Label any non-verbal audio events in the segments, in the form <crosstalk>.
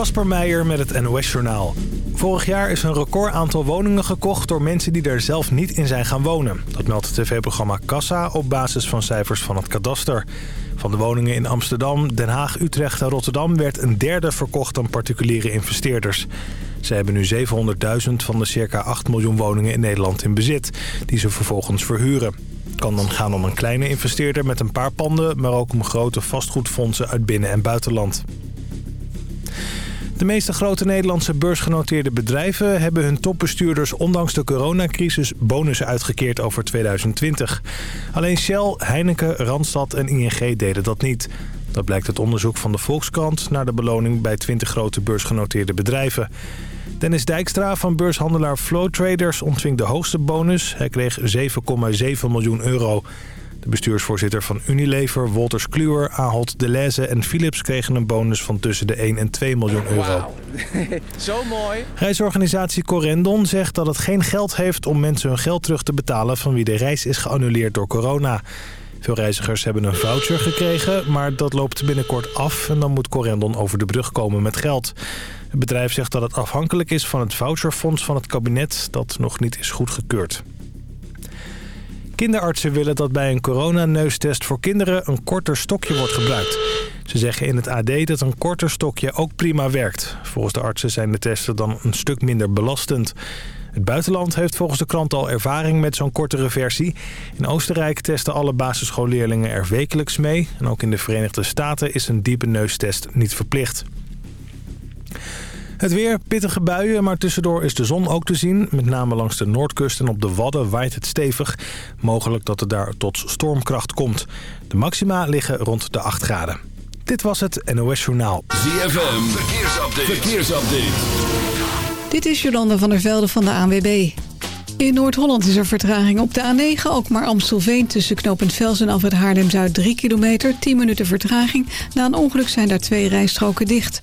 Kasper Meijer met het NOS-journaal. Vorig jaar is een record aantal woningen gekocht door mensen die er zelf niet in zijn gaan wonen. Dat meldt het tv-programma Kassa op basis van cijfers van het kadaster. Van de woningen in Amsterdam, Den Haag, Utrecht en Rotterdam werd een derde verkocht aan particuliere investeerders. Ze hebben nu 700.000 van de circa 8 miljoen woningen in Nederland in bezit, die ze vervolgens verhuren. Het kan dan gaan om een kleine investeerder met een paar panden, maar ook om grote vastgoedfondsen uit binnen- en buitenland. De meeste grote Nederlandse beursgenoteerde bedrijven hebben hun topbestuurders ondanks de coronacrisis bonussen uitgekeerd over 2020. Alleen Shell, Heineken, Randstad en ING deden dat niet. Dat blijkt uit onderzoek van de Volkskrant naar de beloning bij 20 grote beursgenoteerde bedrijven. Dennis Dijkstra van beurshandelaar Flow Traders ontving de hoogste bonus. Hij kreeg 7,7 miljoen euro. De bestuursvoorzitter van Unilever, Wolters Kluwer, Ahold Deleuze en Philips kregen een bonus van tussen de 1 en 2 miljoen euro. <laughs> Zo mooi. Reisorganisatie Corendon zegt dat het geen geld heeft om mensen hun geld terug te betalen van wie de reis is geannuleerd door corona. Veel reizigers hebben een voucher gekregen, maar dat loopt binnenkort af en dan moet Corendon over de brug komen met geld. Het bedrijf zegt dat het afhankelijk is van het voucherfonds van het kabinet dat nog niet is goedgekeurd. Kinderartsen willen dat bij een coronaneustest voor kinderen een korter stokje wordt gebruikt. Ze zeggen in het AD dat een korter stokje ook prima werkt. Volgens de artsen zijn de testen dan een stuk minder belastend. Het buitenland heeft volgens de krant al ervaring met zo'n kortere versie. In Oostenrijk testen alle basisschoolleerlingen er wekelijks mee. En ook in de Verenigde Staten is een diepe neustest niet verplicht. Het weer, pittige buien, maar tussendoor is de zon ook te zien. Met name langs de noordkust en op de Wadden waait het stevig. Mogelijk dat het daar tot stormkracht komt. De maxima liggen rond de 8 graden. Dit was het NOS Journaal. ZFM, verkeersupdate. verkeersupdate. Dit is Jolanda van der Velde van de ANWB. In Noord-Holland is er vertraging op de A9, ook maar Amstelveen... tussen knooppunt Vels en Alfred Haarlem-Zuid 3 kilometer, 10 minuten vertraging. Na een ongeluk zijn daar twee rijstroken dicht.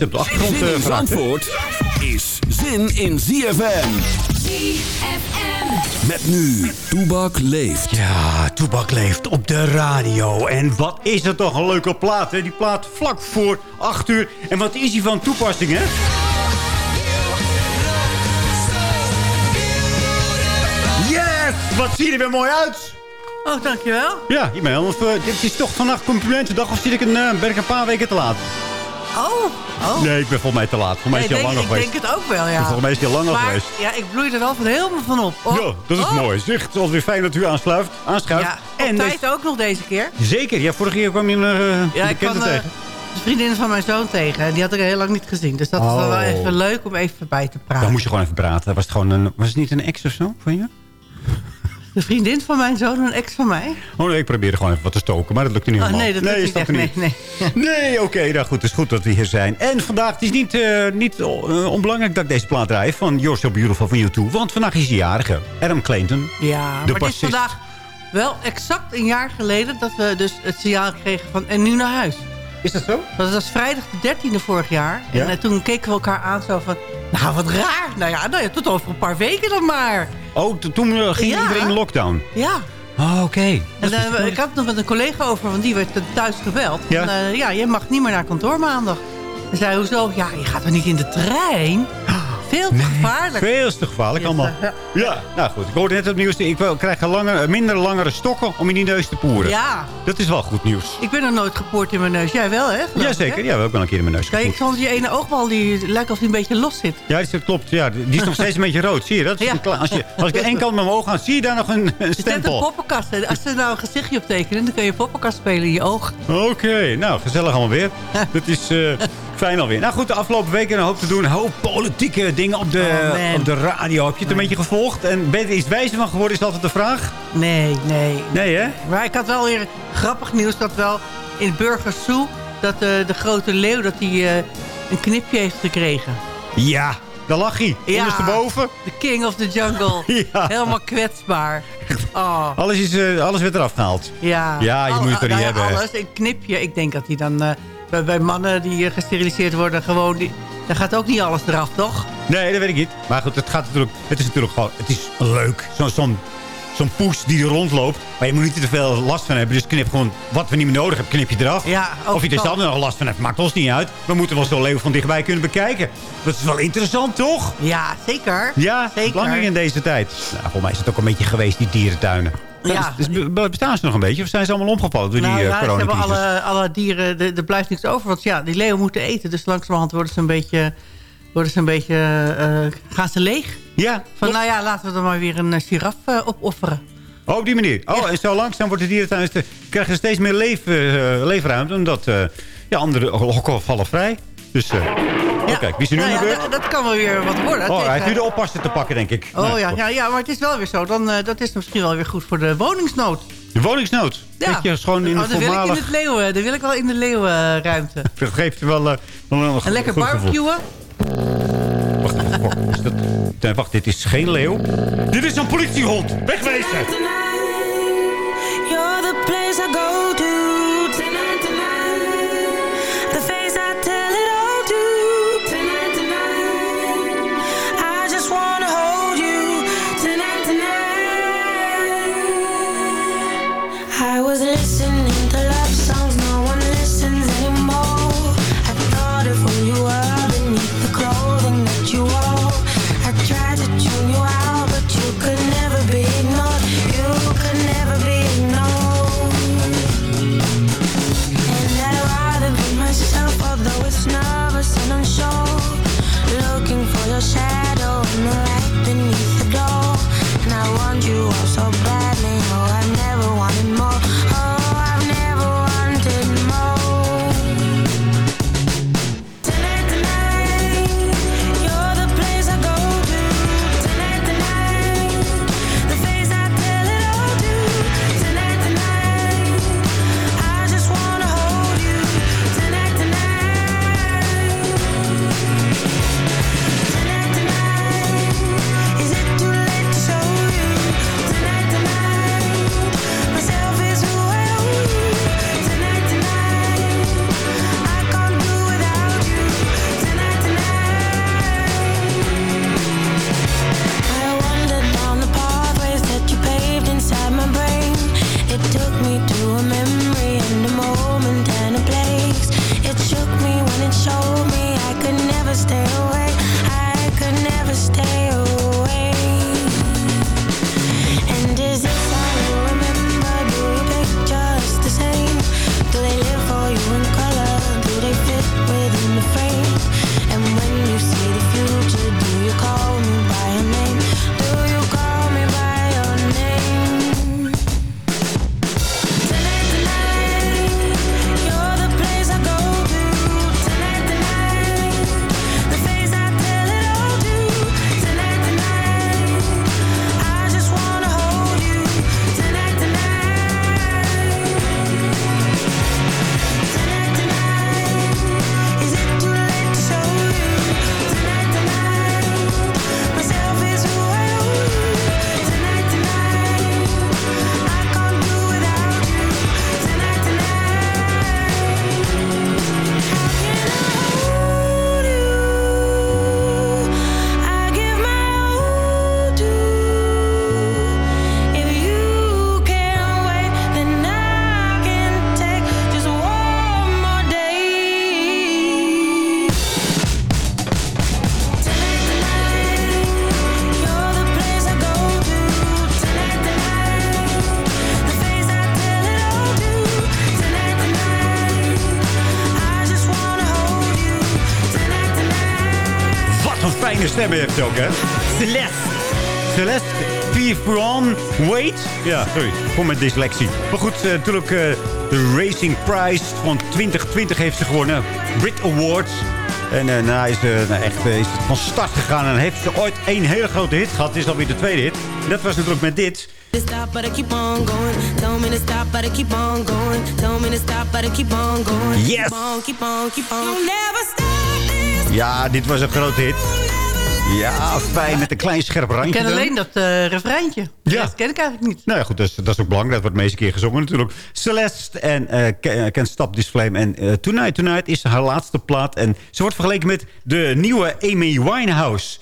De achtergrond Zin in Zandvoort is zin in ZFM. ZFM. Met nu, Toebak leeft. Ja, Toebak leeft op de radio. En wat is dat toch een leuke plaat, hè? Die plaat vlak voor 8 uur. En wat is die van toepassing, hè? Yes! Wat zie je er weer mooi uit! Oh, dankjewel. Ja, je bent wel, uh, dit is toch vannacht complimentendag of zit ik een, uh, ben ik een paar weken te laat? Oh, oh. Nee, ik ben volgens mij te laat. Voor mij is al denk- langer ik geweest. denk het ook wel, ja. Volgens mij is al langer maar, geweest. ja, ik bloei er wel van helemaal van op. Oh. Ja, dat is Oh. mooi. Zeg, het is altijd weer fijn dat u aanschuift. aanschuift. Ja, en tijd ook nog deze keer. Zeker, ja, vorige keer kwam je een uh, Ja, ik kwam eh, tegen. de vriendin van mijn zoon tegen. En die had ik heel lang niet gezien. Dus dat is wel Oh. even leuk om even bij te praten. Dan moest je gewoon even praten. Was het, gewoon een, was het niet een ex of zo van je? De vriendin van mijn zoon, een ex van mij. Oh nee, ik probeerde gewoon even wat te stoken, maar dat lukte niet Oh, helemaal. nee, dat lukt je niet echt. het Nee, nee. Nee, oké, nou goed, het is goed dat we hier zijn. En vandaag, het is niet, eh, niet eh, onbelangrijk dat ik deze plaat draai van You're So Beautiful van YouTube. Want vandaag is hij jarige. Adam Clayton. Ja, De maar het is bassist. vandaag wel exact een jaar geleden... dat we dus het signaal kregen van en nu naar huis. Is dat zo? Dat was vrijdag de 13e vorig jaar. Ja? En eh, toen keken we elkaar aan zo van... Nou, wat raar. Nou ja, nou ja tot over een paar weken dan maar. Oh, toen eh, ging Ja. iedereen in lockdown. Ja. Oh, oké. En eh, ik had het nog met een collega over, want die werd thuis gebeld. Ja. En, eh, ja, je mag niet meer naar kantoor maandag. Hij zei, hoezo? Ja, je gaat er niet in de trein? Veel te gevaarlijk. Veel te gevaarlijk allemaal. Ja. Ja, nou goed. Ik hoorde net het nieuws. Ik krijg langer, minder langere stokken om in die neus te poeren. Ja, Dat is wel goed nieuws. ik ben nog nooit gepoord in mijn neus. Jij wel, hè? ik, Jazeker. Ja, we hebben ook wel een keer in mijn neus Kijk, gepoerd. soms die ene oogbal die lijkt of die een beetje los zit. Ja, dat klopt. Ja, die is nog steeds een beetje rood. Zie je dat? Ja. Als, je, als ik aan één kant met mijn oog ga, zie je daar nog een, een zit een stempel. poppenkast. Als ze nou een gezichtje op tekenen, dan kun je poppenkast spelen in je oog. Oké, nou, gezellig allemaal weer. <laughs> Dat is eh, fijn alweer. Nou goed, de afgelopen weken een hoop te doen. Een hoop politieke dingen op de, Oh, op de radio. Heb je het een beetje gevolgd? En ben je er iets wijzer van geworden, is altijd de vraag? Nee, nee. Nee, hè? Maar ik had wel weer grappig nieuws dat wel in Burgers Zoo... dat eh, de grote leeuw dat hij eh, een knipje heeft gekregen. Ja, daar lag hij. Ja. Ondersteboven. The king of the jungle. <laughs> Ja. Helemaal kwetsbaar. Oh, Alles, is, eh, alles werd eraf gehaald. ja. Ja, je moet het nou niet ja, hebben. Alles, een knipje. Ik denk dat hij dan... bij, bij mannen die gesteriliseerd worden, gewoon... Die, dan gaat ook niet alles eraf, toch? Nee, dat weet ik niet. Maar goed, het, gaat natuurlijk, het is natuurlijk gewoon het is leuk. Zo- Zo'n zo'n poes die er rondloopt. Maar je moet niet te veel last van hebben. Dus knip gewoon wat we niet meer nodig hebben, knip je eraf. Ja, of je er zo. zelf nog last van hebt, maakt ons niet uit. We moeten wel zo'n leeuw van dichtbij kunnen bekijken. Dat is wel interessant, toch? Ja, zeker. Ja, zeker. belangrijk in deze tijd. Nou, volgens mij is het ook een beetje geweest, die dierentuinen. Ja. Dus be- be- bestaan ze nog een beetje? Of zijn ze allemaal omgevallen door Nou die uh, ja, ze hebben coronacrisis? alle, alle dieren, er er blijft niks over. Want ja, die leeuwen moeten eten. Dus langzamerhand worden ze een beetje, worden ze een beetje eh, gaan ze leeg. Ja, Van nou ja, laten we er maar weer een eh, giraf opofferen. Oh, op die manier. Oh, Ja. en zo langzaam wordt dierentuin... te- krijgen ze steeds meer leef, leefruimte. Omdat ja, andere hokken vallen vrij. Dus, eh oh, kijk, wie is er nu Nou ja, dat, dat kan wel weer wat worden. Oh, hij heeft nu de oppasser te pakken, denk ik. Oh Nou, ja, ja, ja, maar het is wel weer zo. Dan, eh, dat is misschien wel weer goed voor de woningsnood. De woningsnood. Ja. Dat je gewoon in oh, de dan wil ik in voormalig... het leeuwen. Dan wil ik wel in de leeuwenruimte. <laughs> Dat geeft je wel, eh, wel een En lekker barbecuen. Wacht, wacht, wacht, is dat... Nee, wacht, dit is geen leeuw. Dit is een politiehond. Wegwezen. You're the place I go to stem heeft ook, hè? Celeste. Celeste Pifron Wait. Ja, sorry. Voor mijn dyslexie. Maar goed, eh, natuurlijk eh, de Racing Prize van 2020 heeft ze gewonnen. Brit Awards. En eh daarna is, ze nou, echt, is het van start gegaan. En heeft ze ooit één hele grote hit gehad. Dit is alweer de tweede hit. En dat was natuurlijk met dit. Stop, but I keep on going. Tell me to stop, but I keep on going. Tell me to stop, but I keep on going. Yes. Keep on, keep on, keep on. You'll never stop this. Ja, dit was een grote hit. Ja, fijn met een klein scherp randje. Ik ken dan. alleen dat eh refreintje. Ja. Dat ken ik eigenlijk niet. Nou ja, goed, dat is, dat is ook belangrijk. Dat wordt de meeste keer gezongen natuurlijk. Celeste en Can- Can't Stop This Flame. En eh, Tonight Tonight is haar laatste plaat. En ze wordt vergeleken met de nieuwe Amy Winehouse.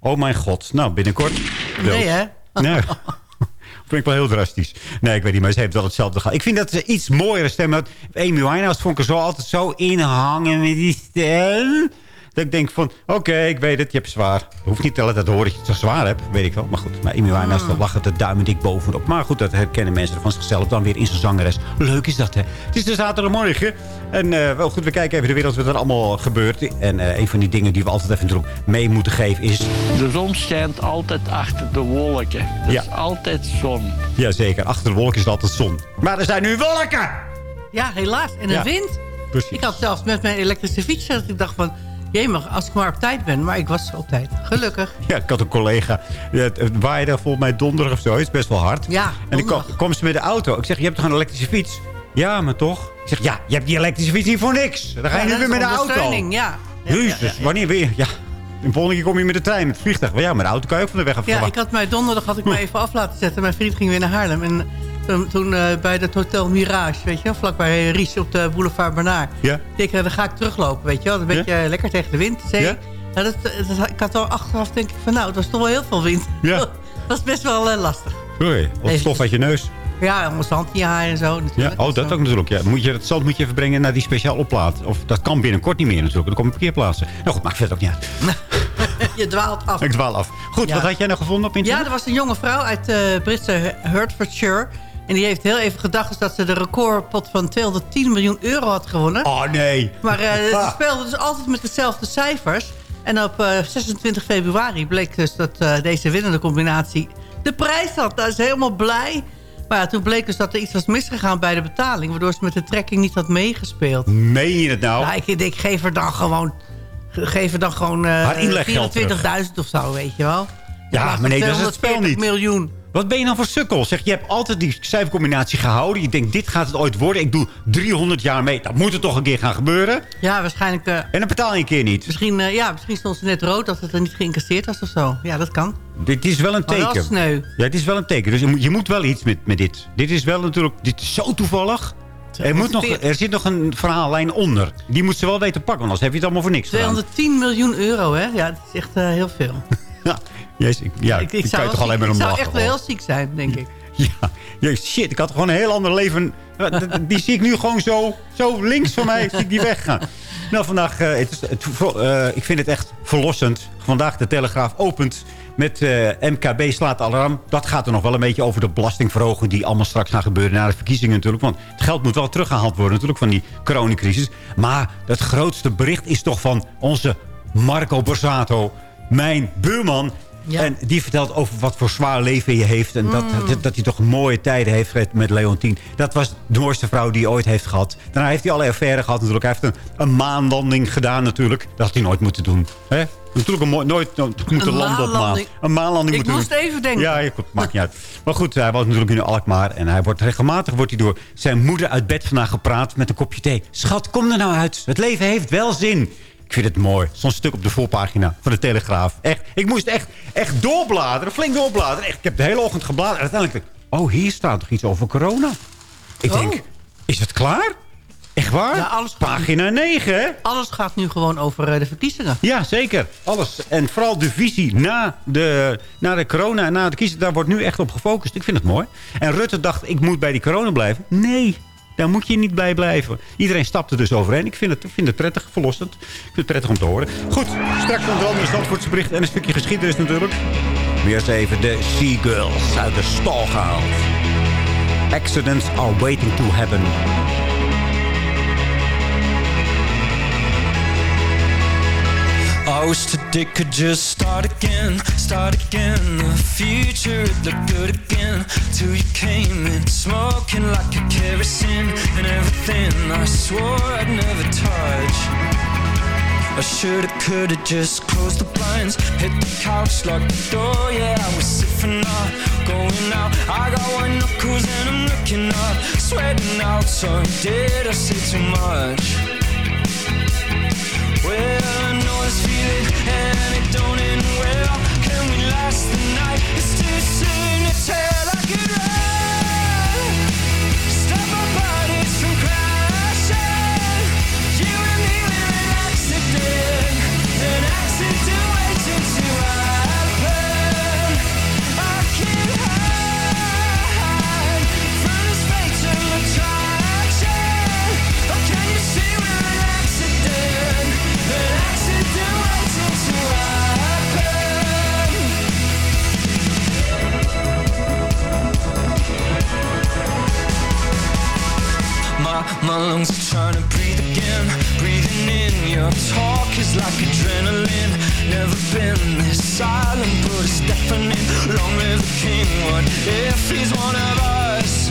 Oh mijn god. Nou, binnenkort. dood. Nee, hè? <laughs> Nee. <laughs> Vind ik wel heel drastisch. Nee, ik weet niet, maar ze heeft wel hetzelfde gehad. Ik vind dat ze iets mooiere stem had. Amy Winehouse vond ik er zo altijd zo inhangen met die stem. Dat ik denk van, oké, ik weet het, je hebt zwaar. Hoeft niet te tellen dat horen dat je het zo zwaar hebt, weet ik wel. Maar goed, maar Amy Winehouse, daar lag het de duimen dik bovenop. Maar goed, dat herkennen mensen van zichzelf dan weer in zijn zangeres. Leuk is dat, hè? Het is de zaterdagmorgen. En eh, wel goed, we kijken even de wereld wat er allemaal gebeurt. En eh, een van die dingen die we altijd even mee moeten geven is... De zon schijnt altijd achter de wolken. Het Ja. is altijd zon. Jazeker, achter de wolken is het altijd zon. Maar er zijn nu wolken! Ja, helaas. En de Ja. wind. Precies. Ik had zelfs met mijn elektrische fiets... dat ik dacht van... Jemig, als ik maar op tijd ben. Maar ik was op tijd. Gelukkig. Ja, ik had een collega. Het waaide volgens mij donderdag of zo. Het is best wel hard. Ja, En ik kom ze met de auto. Ik zeg, je hebt toch een elektrische fiets? Ja, maar toch? Ik zeg, ja, je hebt die elektrische fiets hier voor niks. Dan ga je Ja, nu weer met de auto. Ja. Jezus, ja, ja. wanneer weer? Ja, de volgende keer kom je met de trein, met het vliegtuig. Maar ja, met de auto kan je ook van de weg af. Ja, ik had mij donderdag had ik me even af laten zetten. Mijn vriend ging weer naar Haarlem. En toen, toen eh, bij het Hotel Mirage, weet je vlakbij Ries op de boulevard Bernard. Ja. Ik denk, dan ga ik teruglopen, weet je wel. Een beetje eh, lekker tegen de wind, zee. Ja. Nou, dat, dat- ik had al achteraf denk ik van, nou, het was toch wel heel veel wind. Ja. <laughs> dat was best wel eh, lastig. Oei, wat stof uit je neus. Ja, allemaal zand in je haar en zo Ja, natuurlijk. oh, dat ook natuurlijk. Ja. Moet je, het zand moet je even brengen naar die speciaal oplaad. Of dat kan binnenkort niet meer natuurlijk. Dan komen parkeerplaatsen. Nou goed, maakt verder ook niet uit. <laughs> je dwaalt af. Ik dwaal af. Goed, Ja. wat had jij nou gevonden op Ja, internet? er was een jonge vrouw uit eh Britse Hertfordshire. En die heeft heel even gedacht dat ze de recordpot van 210 miljoen euro had gewonnen. Oh nee. Maar eh, ze <laughs> speelden dus altijd met dezelfde cijfers. En op eh, 26 februari bleek dus dat eh, deze winnende combinatie de prijs had. Daar is helemaal blij. Maar ja, toen bleek dus dat er iets was misgegaan bij de betaling... waardoor ze met de trekking niet had meegespeeld. Meen je het nou? Ik denk, geef er dan gewoon, geef er dan gewoon eh, Haar inleggeld 24.000 of zo, weet je wel. Ja, maar nee, dat is het spel 240 niet. miljoen. Wat ben je nou voor sukkel? Zeg, je hebt altijd die cijfercombinatie gehouden. Je denkt, dit gaat het ooit worden. Ik doe 300 jaar mee. Dat moet er toch een keer gaan gebeuren. Ja, waarschijnlijk... eh, En dan betaal je een keer niet. misschien, eh, ja, misschien stond ze net rood dat het er niet geïncasseerd was of zo. Ja, dat kan. Dit is wel een teken. sneu. Ja, het is wel een teken. Dus je moet, je moet wel iets met, met dit. Dit is wel natuurlijk... Dit is zo toevallig. Er, moet nog, er zit nog een verhaallijn onder. Die moet ze wel weten te pakken. Want anders heb je het allemaal voor niks gedaan. 210 miljoen euro, hè? Ja, dat is echt eh, heel veel. <laughs> Ja, jezus, ik, ja, ik, ik kan zou, je wel toch alleen maar om ik zou lachen. echt wel heel ziek zijn, denk ik. <laughs> Ja, ja, shit, ik had gewoon een heel ander leven. Die zie ik nu gewoon zo, zo links van mij, zie ik die weggaan. <laughs> Nou, vandaag, eh, het is, het, eh, ik vind het echt verlossend. Vandaag de Telegraaf opent met eh, MKB slaat alarm. Dat gaat er nog wel een beetje over de belastingverhoging... die allemaal straks gaan gebeuren na de verkiezingen natuurlijk. Want het geld moet wel teruggehaald worden natuurlijk van die coronacrisis. Maar het grootste bericht is toch van onze Marco Borsato... mijn buurman Ja. en die vertelt over wat voor zwaar leven je heeft. En dat, Mm. dat, dat hij toch mooie tijden heeft met- Leontien. Dat was de mooiste vrouw die hij ooit heeft gehad. Daarna heeft hij alle affaire gehad natuurlijk. Hij heeft een, een maanlanding gedaan natuurlijk. Dat had hij nooit moeten doen. Hè? Natuurlijk een mooi, nooit nooit moeten landen op maan. maanlanding. Een maanlanding Ik moest doen. even denken. Ja, ja, goed, maakt niet uit. Maar goed, hij was natuurlijk in Alkmaar. En hij wordt regelmatig wordt hij door zijn moeder uit bed vandaag gepraat met een kopje thee. Schat, kom er nou uit. Het leven heeft wel zin. Ik vind het mooi. Zo'n stuk op de voorpagina van de Telegraaf. Echt, ik moest echt, echt doorbladeren. Flink doorbladeren. Echt, ik heb de hele ochtend gebladerd. En uiteindelijk denk ik, oh, hier staat toch iets over corona. Ik Oh. denk, is het klaar? Echt waar? Ja, alles gaat- Pagina 9, hè? Alles gaat nu gewoon over eh, de verkiezingen. Ja, zeker. Alles. En vooral de visie na de, na de corona en na de kiezen, daar wordt nu echt op gefocust. Ik vind het mooi. En Rutte dacht, ik moet bij die corona blijven. Nee, daar moet je niet bij blijven. Iedereen stapte dus overheen. Ik vind het, vind het prettig, verlossend. Ik vind het prettig om te horen. Goed, straks onder andere Zandvoortse bericht en een stukje geschiedenis natuurlijk. Weer eens even de Seagulls uit de stal gehaald. Accidents are waiting to happen. Wish today could just start again, start again. The future it looked good again till you came in, smoking like a kerosene and everything I swore I'd never touch. I shoulda, coulda just closed the blinds, hit the couch, locked the door. Yeah, I was for not going out. I got white knuckles and I'm looking up, sweating out. So did I say too much? Well, Feeling and it don't end well. Can we last the night? It's too soon to tell. My, lungs are trying to breathe again. Breathing in your talk is like adrenaline. Never been this silent but it's deafening. Long live the king, what if he's one of us?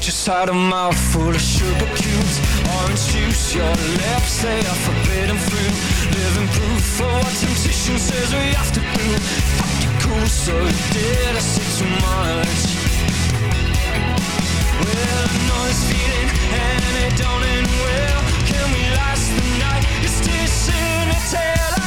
Just had a mouth full of sugar cubes. Orange juice, your lips, they are forbidden fruit. Living proof for what temptation says we have to do Fuck you cool, so did I say too much? Can we last the night? It's too soon to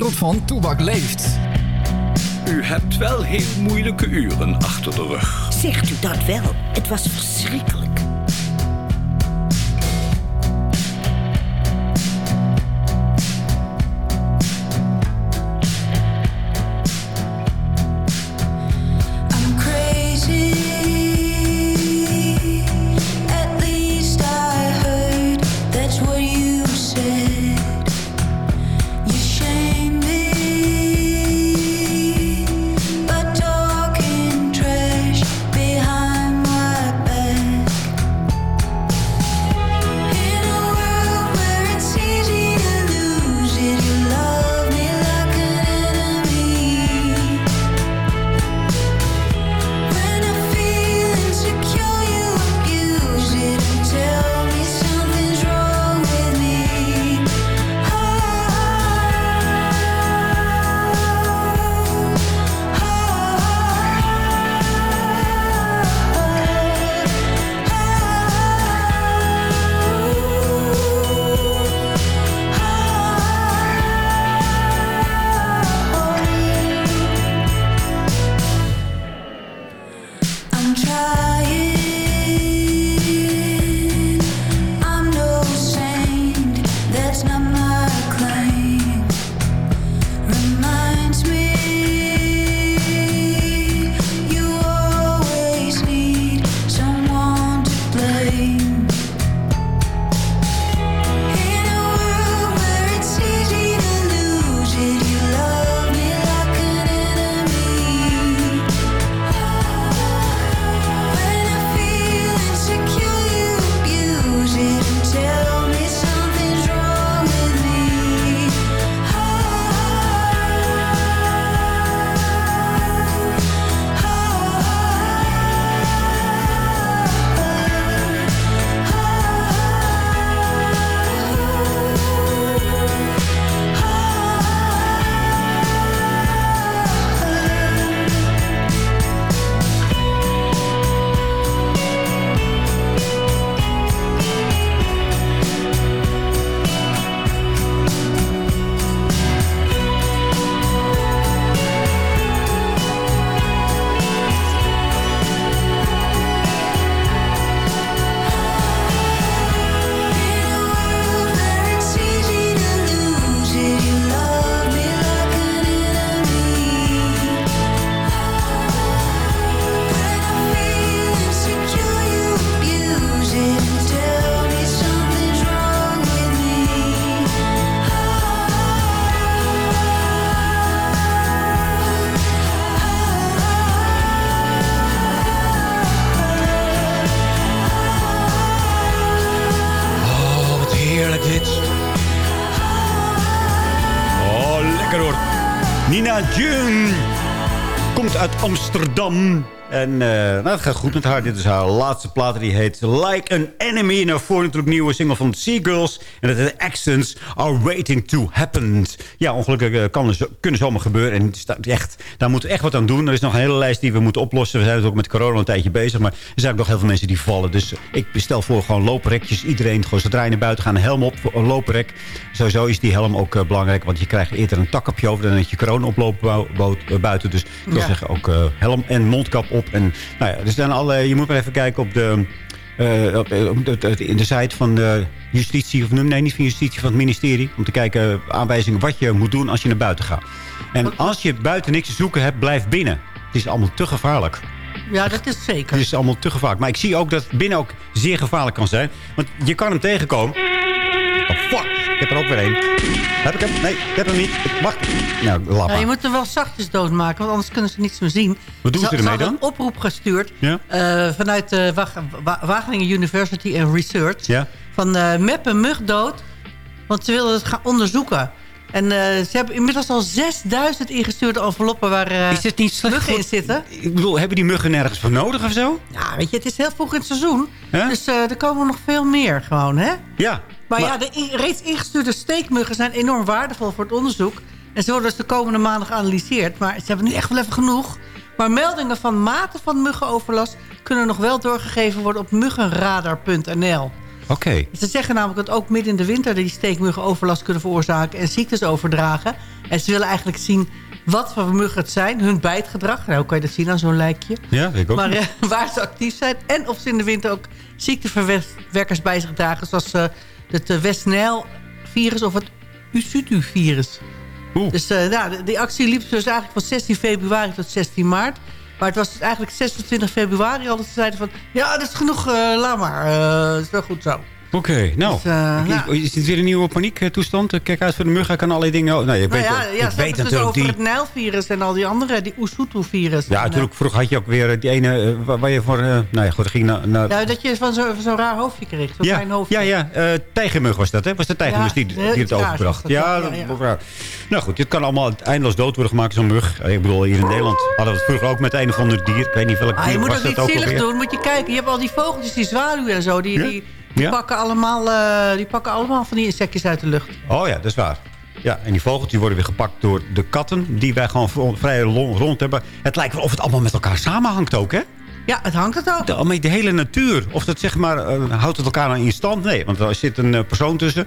Wonderenwereld van Toebak leeft. U hebt wel heel moeilijke uren achter de rug. Zegt u dat wel? Het was verschrikkelijk. Uit Amsterdam. En eh, nou, het gaat goed met haar. Dit is haar laatste plaat. Die heet Like an Enemy. En daarvoor natuurlijk nieuwe single van Seagulls. En dat heet Accents Are Waiting to Happen. Ja, ongelukkig eh, kan kunnen zomaar gebeuren. En staat echt, daar moeten we echt wat aan doen. Er is nog een hele lijst die we moeten oplossen. We zijn natuurlijk ook met corona een tijdje bezig. Maar er zijn ook nog heel veel mensen die vallen. Dus ik stel voor gewoon looprekjes. Iedereen, gewoon zodra je naar buiten gaat, een helm op. Een looprek. Sowieso is die helm ook eh, belangrijk. Want je krijgt eerder een tak op je hoofd. Dan dat je corona oploopt buiten. Dus ik wil Ja. zeggen ook helm en mondkap op. En nou ja, er zijn alle, je moet maar even kijken op de, eh, op, de- in de site van de justitie. Of nee, niet van justitie, van het ministerie. Om te kijken eh, aanwijzingen wat je moet doen als je naar buiten gaat. En als je buiten niks te zoeken hebt, blijf binnen. Het is allemaal te gevaarlijk. Ja, dat is zeker. Het is allemaal te gevaarlijk. Maar ik zie ook dat binnen ook zeer gevaarlijk kan zijn. Want je kan hem tegenkomen. Ik heb er ook weer een. Heb ik hem? Nee, ik heb hem niet. Ik- Wacht. Nou, laat Ja, maar. je moet er wel zachtjes doodmaken, want anders kunnen ze niets meer zien. Wat doen ze ermee hadden dan? een oproep gestuurd Ja? eh, vanuit de Wa- Wageningen University and Research. Ja? Van eh mep een mug dood, want ze wilden het gaan onderzoeken. En eh, ze hebben inmiddels al 6000 ingestuurde enveloppen waar eh, Is het niet slecht muggen in zitten. Ik bedoel, hebben die muggen nergens voor nodig of zo? Ja, weet je, het is heel vroeg in het seizoen. Dus eh, er komen nog veel meer gewoon, hè? Ja. Maar, ja, de reeds ingestuurde steekmuggen zijn enorm waardevol voor het onderzoek. En ze worden dus de komende maanden geanalyseerd. Maar ze hebben nu echt wel even genoeg. Maar meldingen van mate van muggenoverlast... kunnen nog wel doorgegeven worden op muggenradar.nl. Oké. Ze zeggen namelijk dat ook midden in de winter... die steekmuggen overlast kunnen veroorzaken en ziektes overdragen. En ze willen eigenlijk zien wat voor muggen het zijn. Hun bijtgedrag. Nou, hoe kan je dat zien aan zo'n lijkje? Ja, ik ook. Maar eh, <laughs> waar ze actief zijn. En of ze in de winter ook ziekteverwekkers bij zich dragen. Zoals eh, het uh, West Nile-virus of het Usutu-virus. Dus eh, nou, die actie liep dus eigenlijk van 16 februari tot 16 maart. Maar het was dus eigenlijk 26 februari al dat ze zeiden van... Ja, dat is genoeg, eh, laat maar. Eh, dat is wel goed zo. Oké, nou. Dus, eh, is, nou. is dit weer een nieuwe paniektoestand? Eh, Kijk uit voor de muggen, hij kan allerlei dingen... Nou, je Nou weet, ja, ik ja, weet het dus over die... het Nijlvirus en al die andere, die Usutu-virus. Ja, natuurlijk. Vroeger had je ook weer eh, die ene eh, waar, waar je voor... eh, nou ja, goed, dat ging naar... naar eh, nou, dat je van zo'n raar hoofdje kreeg. Zo'n ja, klein hoofdje. ja, ja. eh, tijgermug was dat, hè? Was de tijgermug die, die het overbracht? was dat, Ja, ja, dat was. Nou goed, dit kan allemaal eindeloos dood worden gemaakt, zo'n mug. Eh, Ik bedoel, hier in Nederland hadden we het vroeger ook met een of ander dier. Ik weet niet welk Ah, dier je moet was ook dat niet ook zielig doen. Moet je kijken. Je hebt al die vogeltjes, die zwaluwen en zo. Die? Die, Ja? pakken allemaal, eh, die pakken allemaal van die insectjes uit de lucht. Oh ja, dat is waar. Ja, en die vogeltjes worden weer gepakt door de katten... die wij gewoon vrij rond hebben. Het lijkt wel of het allemaal met elkaar samenhangt ook, hè? Ja, het hangt het ook. De, de hele natuur. Of dat zeg maar, eh, houdt het elkaar in stand? Nee, want er zit een eh, persoon tussen.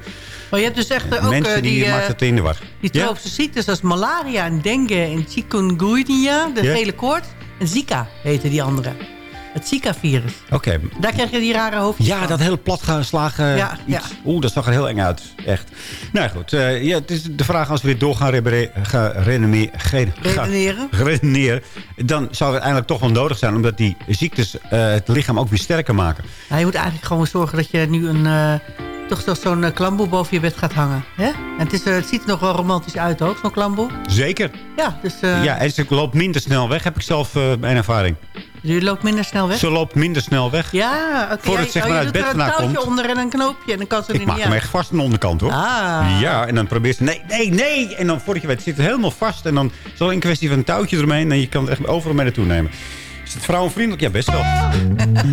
Maar je hebt dus echt ook Mensen die, die, maakt het in de war. die Ja? tropische ziektes als malaria en dengue en chikungunya, de Ja. gele koorts. En Zika heette die andere. Het Zika-virus. Oké. Daar krijg je die rare hoofdjes Ja, van. dat hele platgeslagen Ja, iets. ja. Oeh, dat zag er heel eng uit. Echt. Nou goed, eh, ja, het is de vraag als we weer door gaan repare- gaan Redeneren. <laughs> redeneren, dan zou het eigenlijk toch wel nodig zijn... omdat die ziektes eh, het lichaam ook weer sterker maken. Nou, je moet eigenlijk gewoon zorgen dat je nu een... eh, toch zo- zo'n klamboe boven je bed gaat hangen. Hè? En het, is, het ziet er nog wel romantisch uit ook, zo'n klamboe. Zeker. Ja, dus Ja, en ze loopt minder snel weg, heb ik zelf mijn ervaring. Je loopt minder snel weg. Ze loopt minder snel weg. Ja, oké. Voordat Ja, zeg oh, maar je uit doet bed er een touwtje komt. onder en een knoopje en dan kan ze er Ik niet maak hem uit. echt vast aan de onderkant, hoor. Ah. Ja, en dan probeert ze... Nee, nee, nee! En dan voordat je weet, zit het helemaal vast. En dan is het wel een kwestie van een touwtje eromheen. En je kan het echt overal mee naartoe nemen. Is het vrouwenvriendelijk? Ja, best wel.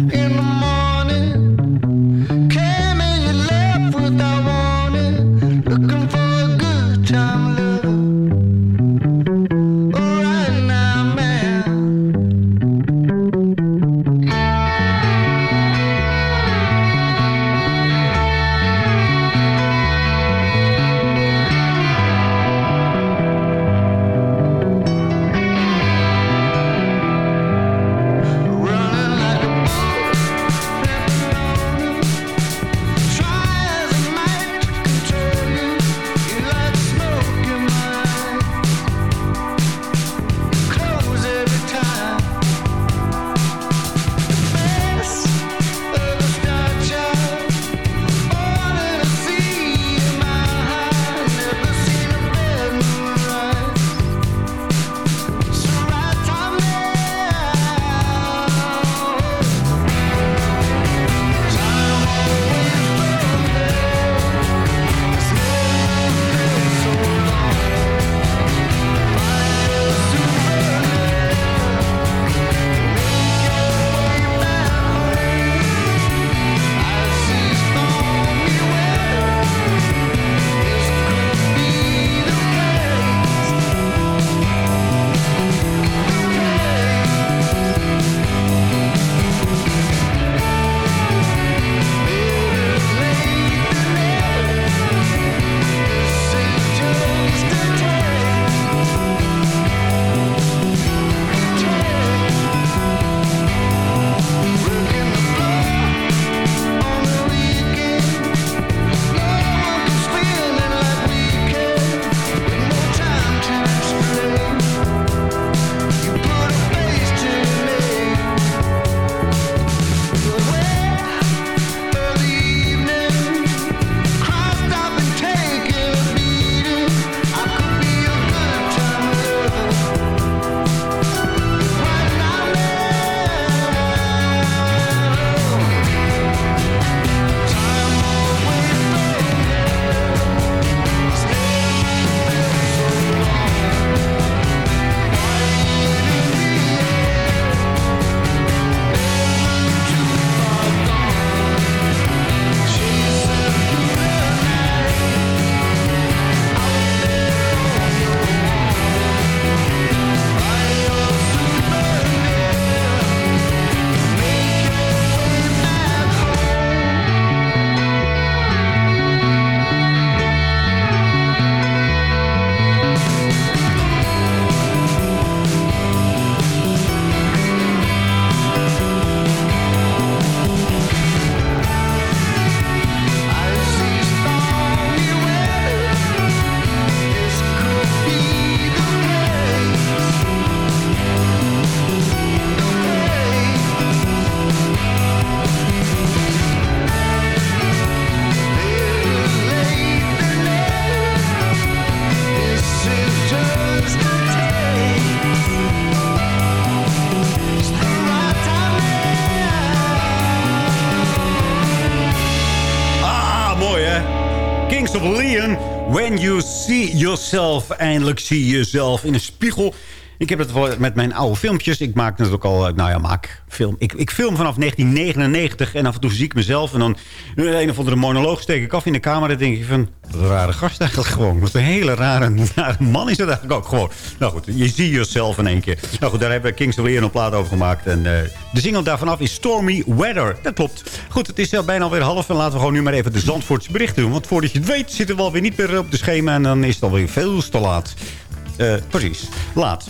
Came yourself. Eindelijk zie je jezelf in een spiegel. Ik heb het met mijn oude filmpjes. Ik maak natuurlijk al, eh, nou ja, maak film. Ik, ik film vanaf 1999 en af en toe zie ik mezelf. En dan een of andere monoloog steek ik af in de camera. Dan denk ik van, wat een rare gast eigenlijk gewoon. Wat een hele <laughs> rare, man is dat eigenlijk ook gewoon. Nou goed, je ziet jezelf in één keer. Nou goed, daar hebben Kings of Leon een plaat over gemaakt. En eh, de single daarvan af is Stormy Weather. Dat klopt. Goed, het is uh, bijna alweer half. En laten we gewoon nu maar even de Zandvoortse berichten doen. Want voordat je het weet zitten we alweer niet meer op de schema. En dan is het alweer veel te laat. Eh, precies, laat.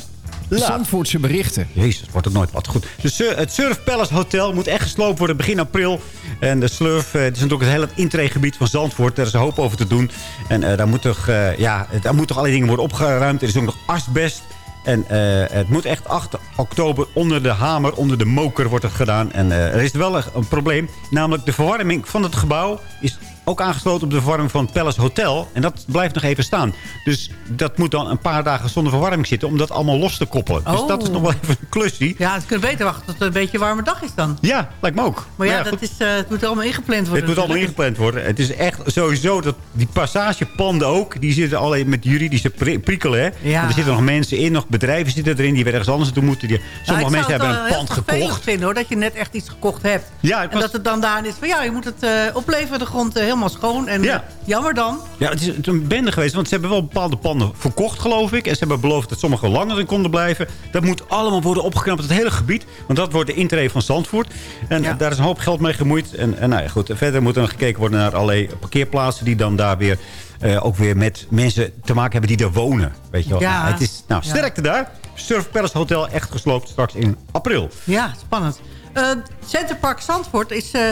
Zandvoortse berichten. Jezus, wordt het nooit wat. Goed. De het Surf Palace Hotel moet echt gesloopt worden begin april. En de Slurf, eh, het is natuurlijk het hele intreegebied van Zandvoort. Daar is een hoop over te doen. En eh, daar, moet toch, eh, ja, daar moeten toch allerlei dingen worden opgeruimd. Er is ook nog asbest. En het moet echt 8 oktober onder de hamer, onder de moker wordt het gedaan. En er is wel een, een probleem. Namelijk de verwarming van het gebouw is ook aangesloten op de verwarming van het Palace Hotel. En dat blijft nog even staan. Dus dat moet dan een paar dagen zonder verwarming zitten... om dat allemaal los te koppelen. Dus Oh. dat is nog wel even een klusje. Ja, het kunt beter wachten tot het een beetje een warme dag is dan. Ja, lijkt me ook. Maar ja, dat is, eh, het moet allemaal ingepland worden. Het moet allemaal ingepland worden. Het is echt sowieso dat die passagepanden ook... die zitten alleen met juridische pri- prikkelen. Hè? Ja. En er zitten nog mensen in, nog bedrijven zitten erin... die weer ergens anders naartoe moeten. Die, sommige Nou, ik mensen hebben een pand heel gekocht. vinden hoor, dat je net echt iets gekocht hebt. Ja, ik en was- dat het dan daarin is van ja, je moet het eh, opleveren, de grond eh, helemaal schoon. En Ja. jammer dan. Ja, het is een bende geweest. Want ze hebben wel bepaalde panden verkocht, geloof ik. En ze hebben beloofd dat sommige langer in konden blijven. Dat moet allemaal worden opgeknapt, het hele gebied. Want dat wordt de intree van Zandvoort. En Ja. daar is een hoop geld mee gemoeid. En, en nou ja, goed, verder moet er nog gekeken worden naar allerlei parkeerplaatsen... die dan daar weer eh, ook weer met mensen te maken hebben die daar wonen. Weet je wel. Ja. Nou, het is, nou, Ja. sterkte daar. Surf Palace Hotel echt gesloopt straks in april. Ja, spannend. Eh Centerpark Zandvoort is eh,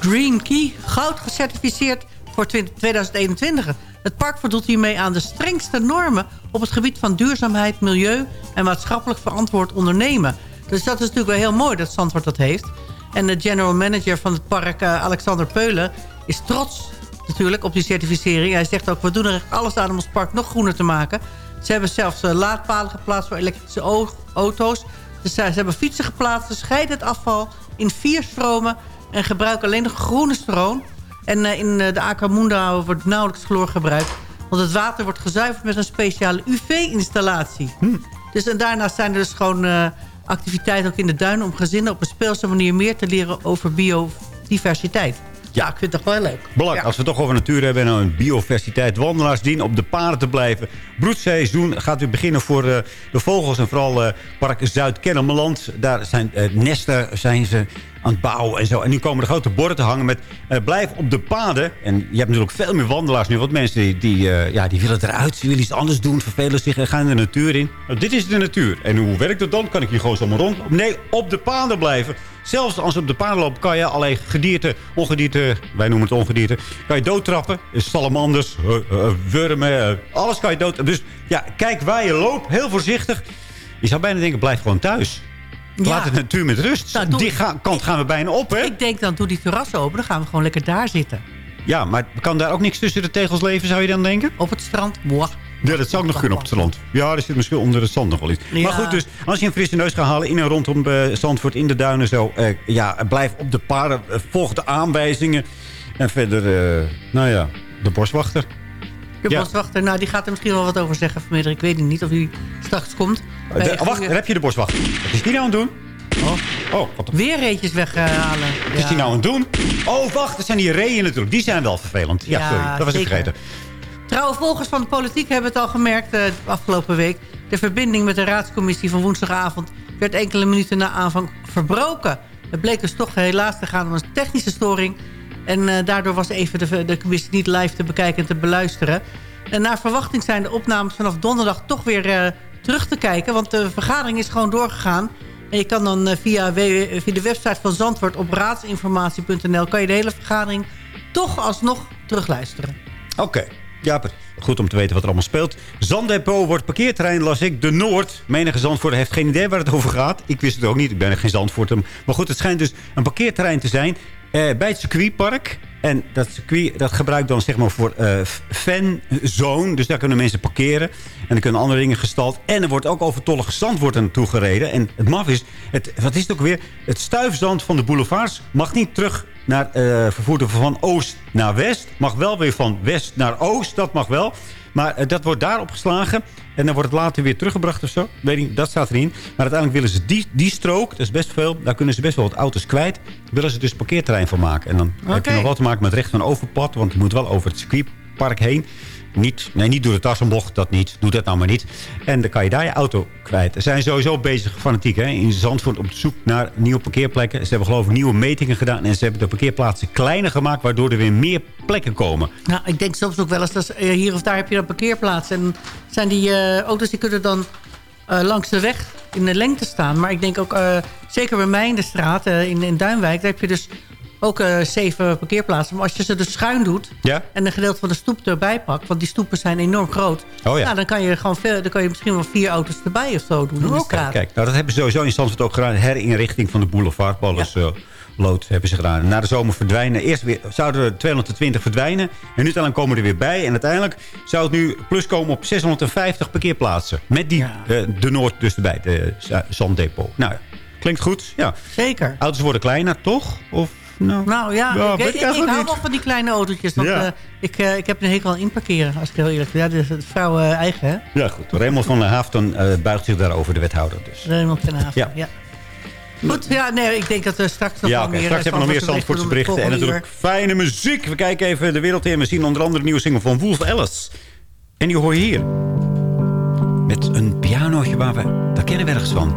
Green Key goud gecertificeerd voor 20 2021. Het park voldoet hiermee aan de strengste normen op het gebied van duurzaamheid, milieu en maatschappelijk verantwoord ondernemen. Dus dat is natuurlijk wel heel mooi dat Zandvoort dat heeft. En de general manager van het park, eh, Alexander Peulen, is trots natuurlijk op die certificering. Hij zegt ook, we doen er alles aan om ons park nog groener te maken. Ze hebben zelfs eh, laadpalen geplaatst voor elektrische auto's. Dus ze ze hebben fietsen geplaatst. Ze scheiden het afval in vier stromen en gebruiken alleen nog groene stroom. En eh, in eh, de Acamunda wordt nauwelijks chloor gebruikt. Want het water wordt gezuiverd met een speciale UV-installatie. Dus en daarnaast zijn er dus gewoon eh, activiteiten ook in de duinen... om gezinnen op een speelse manier meer te leren over biodiversiteit. Ja, ik vind het toch wel leuk. Belangrijk, als we het toch over natuur hebben en een biodiversiteit. Wandelaars dienen op de paden te blijven. Broedseizoen gaat weer beginnen voor de vogels. En vooral eh Park Zuid-Kennemerland. Daar zijn nesten zijn ze aan het bouwen en zo. En nu komen er grote borden te hangen met eh, blijf op de paden. En je hebt natuurlijk veel meer wandelaars nu. Want mensen die, eh, ja, die willen eruit. Ze willen iets anders doen. Vervelen zich en gaan de natuur in. Nou, dit is de natuur. En hoe werkt het dan? Kan ik hier gewoon zomaar rond? Nee, op de paden blijven. Zelfs als je op de paden loopt, kan je alleen gedierte, ongedierte, wij noemen het ongedierte, kan je doodtrappen. Salamanders, eh, eh, wurmen, eh, alles kan je dood. Dus ja, kijk waar je loopt, heel voorzichtig. Je zou bijna denken, blijf gewoon thuis. Laat de natuur met rust. Nou, Die ga- kant gaan we bijna op, hè? Ik denk dan, doe die terrassen open. Dan gaan we gewoon lekker daar zitten. Ja, maar kan daar ook niks tussen de tegels leven, zou je dan denken? Op het strand. Mwah. Ja, dat zou ik nog kunnen op het strand. Ja, er zit misschien onder het zand nog wel iets. Ja. Maar goed, dus als je een frisse neus gaat halen in en rondom eh, Zandvoort, in de duinen zo. eh, ja, blijf op de paarden, eh, volg de aanwijzingen. En verder, nou ja, de boswachter. De Ja. boswachter, nou, die gaat er misschien wel wat over zeggen vanmiddag. Ik weet niet of hij straks komt. De- oh, wacht, daar heb je de boswachter. Wat is die nou aan het doen? Oh, Oh, wat weer reetjes weghalen. Wat is die nou aan het doen? Oh, wacht, dat zijn die reeën natuurlijk. Die zijn wel vervelend. Ja, Ja, sorry, dat was ik zeker. vergeten. Trouwe volgers van de politiek hebben het al gemerkt de afgelopen week. De verbinding met de raadscommissie van woensdagavond werd enkele minuten na aanvang verbroken. Het bleek dus toch helaas te gaan om een technische storing. En eh, daardoor was even de, de commissie niet live te bekijken en te beluisteren. En naar verwachting zijn de opnames vanaf donderdag toch weer eh, terug te kijken. Want de vergadering is gewoon doorgegaan. En je kan dan eh, via, via de website van Zandvoort op raadsinformatie.nl... kan je de hele vergadering toch alsnog terugluisteren. Oké. Ja, precies. goed om te weten wat er allemaal speelt. Zanddepot wordt parkeerterrein, las ik. De Noord. Menige Zandvoorter heeft geen idee waar het over gaat. Ik wist het ook niet. Ik ben geen Zandvoorter. Maar goed, het schijnt dus een parkeerterrein te zijn. eh, bij het circuitpark. En dat circuit dat gebruikt dan zeg maar voor eh fanzone. Dus daar kunnen mensen parkeren. En er kunnen andere dingen gestald. En er wordt ook overtollige zand wordt er naartoe gereden. En het maf is, het, wat is het ook weer? Het stuifzand van de boulevards mag niet terug naar, worden van oost naar west. Mag wel weer van west naar oost, dat mag wel. Maar eh, dat wordt daar opgeslagen. En dan wordt het later weer teruggebracht of zo. Weet niet, dat staat erin. Maar uiteindelijk willen ze die, die strook, dat is best veel. Daar kunnen ze best wel wat auto's kwijt. Willen ze dus parkeerterrein van maken. En dan heb je nog wel te maken met recht van overpad. Want je moet wel over het circuitpark heen. Niet, nee, niet door de tassenbocht, dat niet. Doe dat nou maar niet. En dan kan je daar je auto kwijt. Ze zijn sowieso bezig, fanatiek, hè, in Zandvoort... op zoek naar nieuwe parkeerplekken. Ze hebben geloof ik nieuwe metingen gedaan... en ze hebben de parkeerplaatsen kleiner gemaakt... waardoor er weer meer plekken komen. Nou, ik denk soms ook wel eens, dat eh, hier of daar heb je een parkeerplaats. En zijn die eh, auto's die kunnen dan eh, langs de weg in de lengte staan. Maar ik denk ook, zeker bij mij in de straat, in, in Duinwijk... daar heb je dus ook eh, zeven parkeerplaatsen. Maar als je ze dus schuin doet Ja? en een gedeelte van de stoep erbij pakt... want die stoepen zijn enorm groot... Oh ja. nou, dan, kan je gewoon veel, dan kan je misschien wel vier auto's erbij of zo doen in de straat. kijk, nou, dat hebben ze sowieso in Zandvoort ook gedaan. Herinrichting van de boulevard. Alles eh, lood hebben ze gedaan. Na de zomer verdwijnen. Eerst weer, zouden er 220 verdwijnen. En nu uiteindelijk komen er weer bij. En uiteindelijk zou het nu plus komen op 650 parkeerplaatsen. Met die, eh, de Noord dus erbij. De zanddepot. Nou, klinkt goed. Ja. Zeker. Auto's worden kleiner, toch? Of, nou, Nou ja, ik, weet ik, ik ik eigenlijk hou wel van die kleine autootjes. Want Ja. eh, ik, eh, ik heb een hekel aan inparkeren, als ik heel eerlijk ben. Ja, dat is het vrouw eh, eigen, hè? Ja, goed. Raymond van der Haafden buigt zich daarover, de wethouder. Dus. Raymond ten Haven, Ja. ja. Goed, ja, nee, ik denk dat we straks nog Ja, meer... straks hebben we nog meer Zandvoortse berichten. En natuurlijk fijne muziek. We kijken even de wereld in. We zien onder andere de nieuwe single van Wolf Alice. En die hoor je hier. Met een pianootje waar we... Daar kennen we ergens van.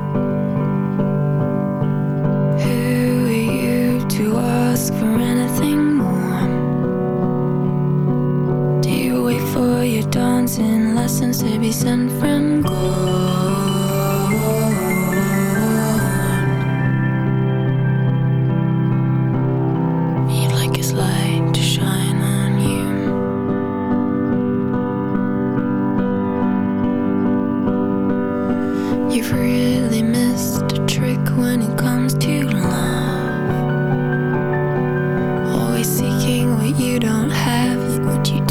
You've really missed a trick when it comes to love. You don't have, what you do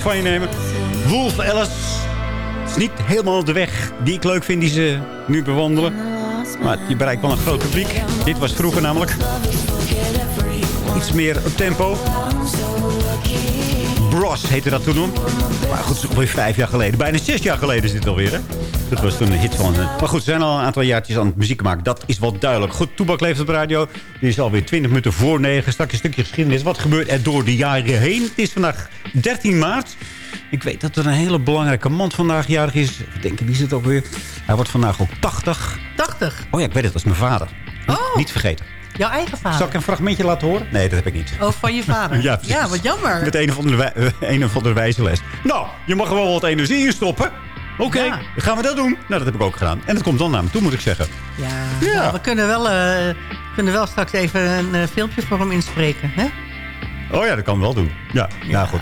van je nemen. Wolf. Het is niet helemaal de weg die ik leuk vind die ze nu bewandelen. Maar je bereikt wel een groot publiek. Dit was vroeger namelijk. Iets meer op tempo. Bros heette dat toen. Maar goed, alweer vijf jaar geleden. Bijna zes jaar geleden is dit alweer, hè? Dat was toen een hit van... eh, Maar goed, ze zijn al een aantal jaartjes aan het muziek maken. Dat is wel duidelijk. Goed, Toebak leeft op radio. Die is alweer 20 minuten voor negen. Straks een stukje geschiedenis. Wat gebeurt er door de jaren heen? Het is vandaag 13 maart. Ik weet dat er een hele belangrijke man vandaag jarig is. Even denken, wie is het ook weer? Hij wordt vandaag ook 80. 80? Oh ja, ik weet het. Dat is mijn vader. Niet, Oh. niet vergeten. Jouw eigen vader? Zal ik een fragmentje laten horen? Nee, dat heb ik niet. Oh, van je vader? <laughs> Ja, precies. ja wat jammer. Met een of andere, wij- <laughs> een of andere wijze les. Nou, je mag er wel wat energie in stoppen. Oké, Ja. gaan we dat doen. Nou, dat heb ik ook gedaan. En dat komt dan naar me toe, moet ik zeggen. Ja, nou, we kunnen wel, eh, kunnen wel straks even een eh, filmpje voor hem inspreken. Hè? Oh ja, dat kan we wel doen. Ja, ja. goed.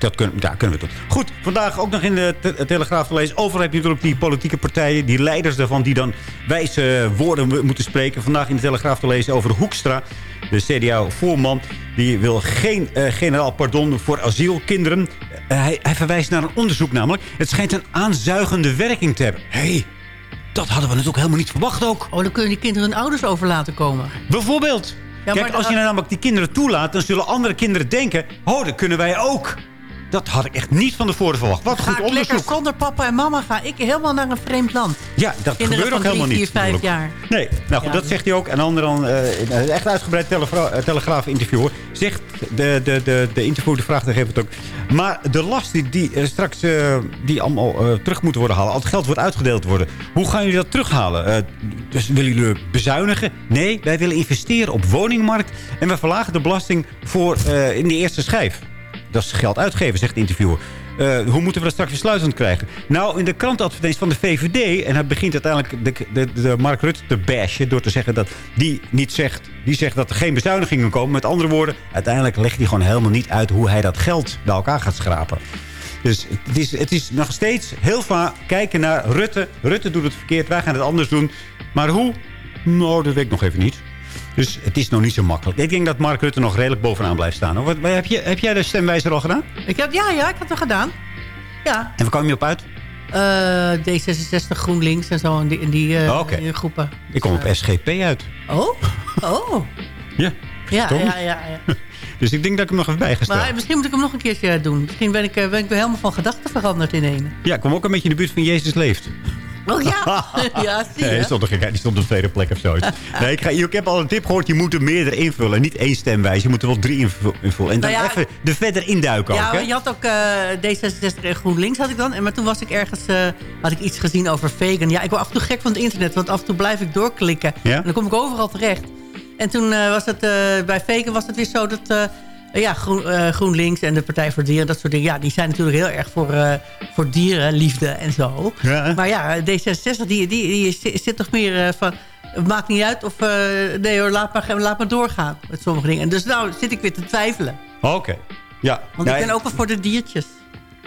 Dat kunnen, ja, kunnen we doen. Goed, vandaag ook nog in de te- Telegraaf te lezen. Overal heb je natuurlijk die politieke partijen, die leiders daarvan... die dan wijze woorden mo- moeten spreken. Vandaag in de Telegraaf te lezen over Hoekstra. De CDA-voorman. Die wil geen eh, generaal pardon voor asielkinderen. Eh, hij, hij verwijst naar een onderzoek namelijk. Het schijnt een aanzuigende werking te hebben. Hé, hey, dat hadden we natuurlijk helemaal niet verwacht ook. Oh, dan kunnen die kinderen hun ouders over laten komen. Bijvoorbeeld. Ja, Kijk, maar als je nou namelijk die kinderen toelaat... dan zullen andere kinderen denken... oh, dat kunnen wij ook. Dat had ik echt niet van tevoren verwacht. Wat Ga goed onderzoek. lekker zonder papa en mama ga ik helemaal naar een vreemd land. Ja, dat Kinderen gebeurt ook helemaal drie, niet. vier, vijf jaar. Nee, nou goed, Ja, dat zegt hij ook. En ander dan, eh, in een echt uitgebreid telegraaf-interview. Zegt de, de, de, de interview, de vraaggever het ook. Maar de last die, die eh, straks eh, die allemaal eh, terug moeten worden halen... al het geld wordt uitgedeeld worden... hoe gaan jullie dat terughalen? Eh, dus willen jullie bezuinigen? Nee, wij willen investeren op woningmarkt... en we verlagen de belasting voor eh, in de eerste schijf. Dat is geld uitgeven, zegt de interviewer. Eh, hoe moeten we dat straks weer sluitend krijgen? Nou, in de krantadvertentie van de VVD... en hij begint uiteindelijk de, de, de Mark Rutte te bashen... door te zeggen dat die niet zegt... die zegt dat er geen bezuinigingen komen. Met andere woorden, uiteindelijk legt hij gewoon helemaal niet uit... hoe hij dat geld bij elkaar gaat schrapen. Dus het is, het is nog steeds heel vaak kijken naar Rutte. Rutte doet het verkeerd, wij gaan het anders doen. Maar hoe? Nou, dat weet ik nog even niet. Dus het is nog niet zo makkelijk. Ik denk dat Mark Rutte nog redelijk bovenaan blijft staan. Wat- heb, je, heb jij de stemwijzer al gedaan? Ik heb, ja, ja, ik had het gedaan. Ja, En waar kwam je op uit? eh, D66, GroenLinks en zo in die, in die, eh, Oh, oké. in die groepen. Ik kom op SGP uit. Oh? <laughs> Oh. Ja. Ja, ja, ja, ja. <laughs> Dus ik denk dat ik hem nog even bijgesteld. Maar misschien moet ik hem nog een keertje doen. Misschien ben ik, eh, ben ik helemaal van gedachten veranderd in één. Ja, ik kwam ook een beetje in de buurt van Jezus leeft. Oh ja, <laughs> ja, zie Nee, je. die stond, er, die stond op de tweede plek of zo. Nee, ik, ga, ik heb al een tip gehoord. Je moet er meerdere invullen. Niet één stemwijze. Je moet er wel drie invul- invullen. En dan Nou ja, even er verder induiken Ja, ook. Hè? je had ook eh, D66 en GroenLinks had ik dan. En maar toen was ik ergens, eh, had ik iets gezien over vegan. Ja, ik word af en toe gek van het internet, want af en toe blijf ik doorklikken. Ja? En dan kom ik overal terecht. En toen eh, was het, eh, bij vegan was het weer zo dat... ja, Groen, eh, GroenLinks en de Partij voor Dieren, dat soort dingen. Ja, die zijn natuurlijk heel erg voor, eh, voor dierenliefde en zo. Ja. Maar ja, D66 die, die, die zit- toch meer eh, van... Het maakt niet uit of... nee hoor, laat maar, laat maar doorgaan met sommige dingen. En dus nou zit ik weer te twijfelen. Oké. Ja. Want ik ben ook wel voor de diertjes.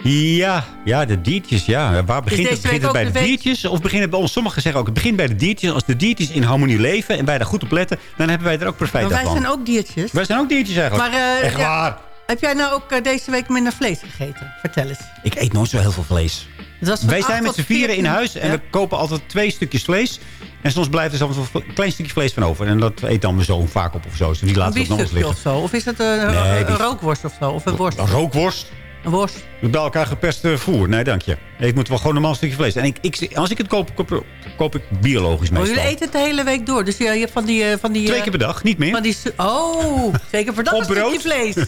Ja, ja, de diertjes, ja. Waar begint het? Begint het bij de diertjes? Of begint het bij ons? Sommigen zeggen ook, het begint bij de diertjes. Als de diertjes in harmonie leven en wij daar goed op letten... dan hebben wij er ook profijt Maar wij van. zijn ook diertjes. Wij zijn ook diertjes eigenlijk. Maar, eh, Echt ja. waar. Heb jij nou ook eh, deze week minder vlees gegeten? Vertel eens. Ik eet nooit zo heel veel vlees. Van Wij 8 zijn met z'n vieren in 14. huis en Ja. we kopen altijd twee stukjes vlees. En soms blijft er soms een klein stukje vlees van over. En dat eet dan mijn zoon vaak op of zo. Dus die laten we ons biefstukje liggen. of zo? Of is het een, Nee, een rookworst of zo? Of een worst? Een rookworst. Een worst. Bij elkaar geperste voer. Nee, dank je. Ik moet wel gewoon een normaal stukje vlees. En ik, ik, als ik het koop, koop, koop ik biologisch Oh, meestal. jullie eten het de hele week door. Dus ja, je hebt van die... eh, Van die Twee eh, keer per dag, niet meer. Van die, oh, per dag Op een stukje brood? vlees. <laughs>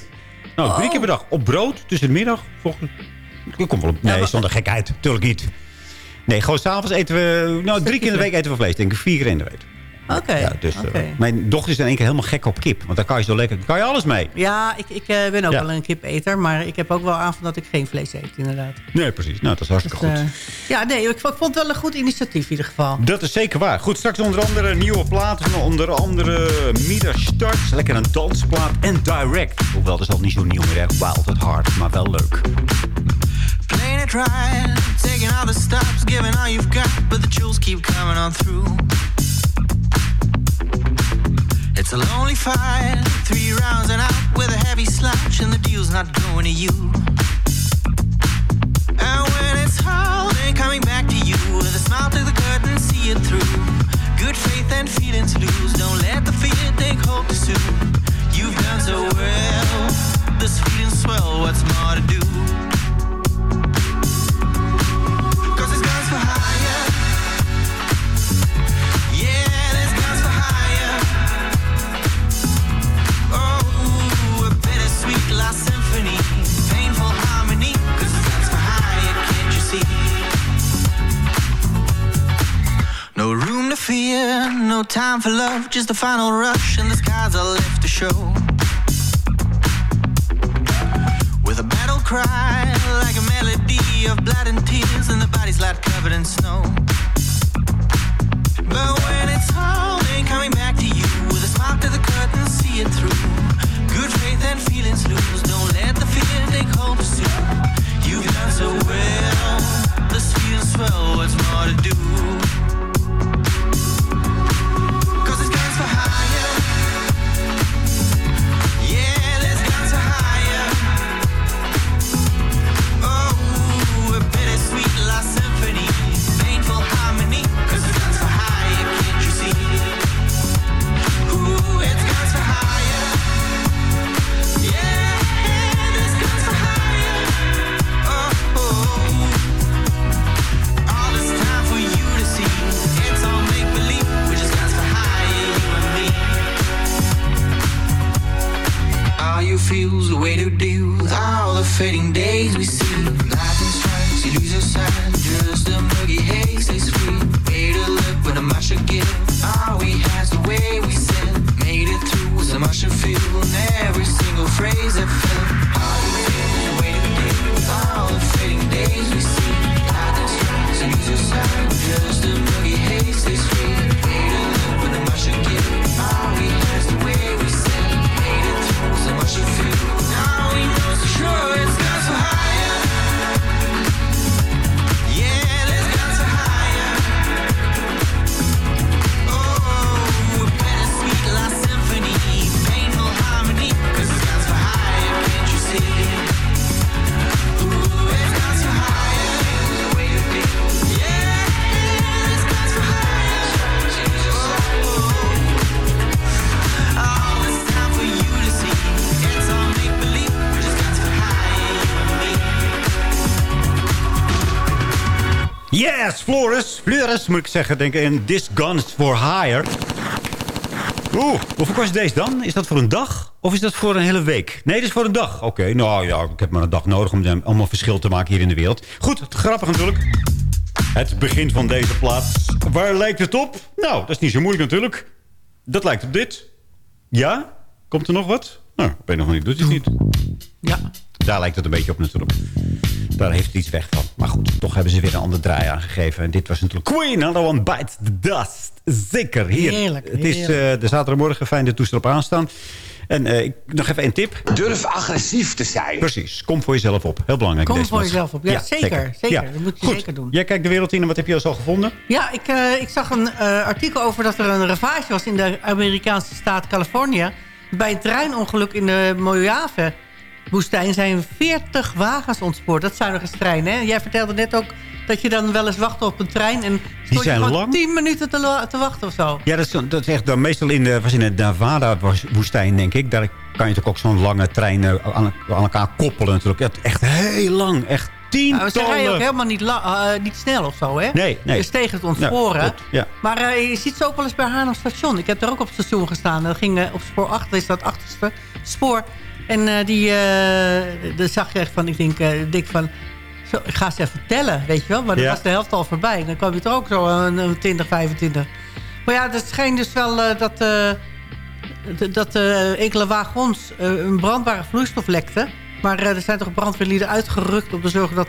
Nou, drie Oh. keer per dag. Op brood, tussen de middag. Volgende... Ik kom wel op. Nee, zonder gekheid. Tuurlijk niet. Nee, gewoon s'avonds eten we... Nou, drie keer in de week eten we vlees. Denk ik vier keer in de week. Oké. Ja, dus, eh, mijn dochter is in één keer helemaal gek op kip. Want daar kan je zo lekker... daar kan je alles mee. Ja, ik, ik eh, ben ook Ja. wel een kipeter. Maar ik heb ook wel aan van dat ik geen vlees eet, inderdaad. Nee, precies. Nou, dat is hartstikke Dus, goed. eh, ja, nee, ik, vond- ik vond het wel een goed initiatief in ieder geval. Dat is zeker waar. Goed, straks onder andere nieuwe platen. Onder andere Mida Starts. Lekker een dansplaat. En Direct. Hoewel, dat is al niet zo nieuw meer. Echt wild at heart. Maar wel leuk. Playing get right. Taking all the stops, giving all you've got, but the jewels keep coming on through. It's a lonely fight, three rounds and out with a heavy slouch, and the deal's not going to you. And when it's all then coming back to you with a smile to the curtain, see it through. Good faith and feelings lose. Don't let the fear take hold too soon. You've done so well. This feeling swell. What's more to do? To fear, no time for love, just a final rush, and the skies are left to show. With a battle cry, like a melody of blood and tears, and the body's light covered in snow. But when it's all then coming back to you, with a smile to the curtain, see it through. Good faith and feelings lose, don't let the fear take hold too soon. You've done so well, this feeling swell, what's more to do? Floris moet ik zeggen. Denk ik. En This Guns for Hire. Oeh, hoeveel kost deze dan? Is dat voor een dag? Of is dat voor een hele week? Nee, dit is voor een dag. Oké, nou ja, ik heb maar een dag nodig om allemaal verschil te maken hier in de wereld. Goed, grappig natuurlijk. Het begin van deze plaats. Waar lijkt het op? Nou, dat is niet zo moeilijk natuurlijk. Dat lijkt op dit. Ja? Komt er nog wat? Nou, ik weet nog niet. Doet het niet. Ja. Daar lijkt het een beetje op natuurlijk. Daar heeft het iets weg van. Maar goed, toch hebben ze weer een ander draai aangegeven. En dit was natuurlijk Queen, Another One Bites the Dust. Zeker, hier. Heerlijk, Het is eh, de zaterdagmorgen, fijn de toestel op aanstaan. En eh, ik, nog even een tip. Durf agressief te zijn. Precies, kom voor jezelf op. Heel belangrijk. Kom deze voor jezelf op. Ja, zeker. Zeker, Ja. dat moet je Goed. zeker doen. Jij kijkt de wereld in en wat heb je al gevonden? Ja, ik, eh, ik zag een eh, artikel over dat er een ravage was in de Amerikaanse staat Californië. Bij een treinongeluk in de Mojave-woestijn zijn 40 wagens ontspoord. Dat zijn nog eens treinen, hè? Jij vertelde net ook dat je dan wel eens wacht op een trein... en stond je zijn gewoon lang. 10 minuten te, te wachten of zo. Ja, dat is, dat is echt dan meestal in de, was in de Nevada-woestijn, denk ik. Daar kan je toch ook zo'n lange trein aan, aan elkaar koppelen natuurlijk. Het- Echt heel lang, echt Nou, ze tientallen. rijden ook helemaal niet, eh, niet snel of zo, hè? Nee, nee. Dus tegen het ontsporen. Ja, ja. Maar eh, je ziet ze ook wel eens bij Haarlem station. Ik heb daar ook op het station gestaan. Dat ging eh, op spoor 8, dat is dat achterste spoor. En eh, die, eh daar zag je echt van, ik denk, eh, ik denk van... Zo, ik ga ze even tellen, weet je wel. Maar dan Ja. was de helft al voorbij. Dan kwam je er ook zo een, een 20, 25. Maar ja, het schijnt dus wel dat, d- dat enkele wagons een brandbare vloeistof lekten. Maar er zijn toch brandweerlieden uitgerukt om te zorgen dat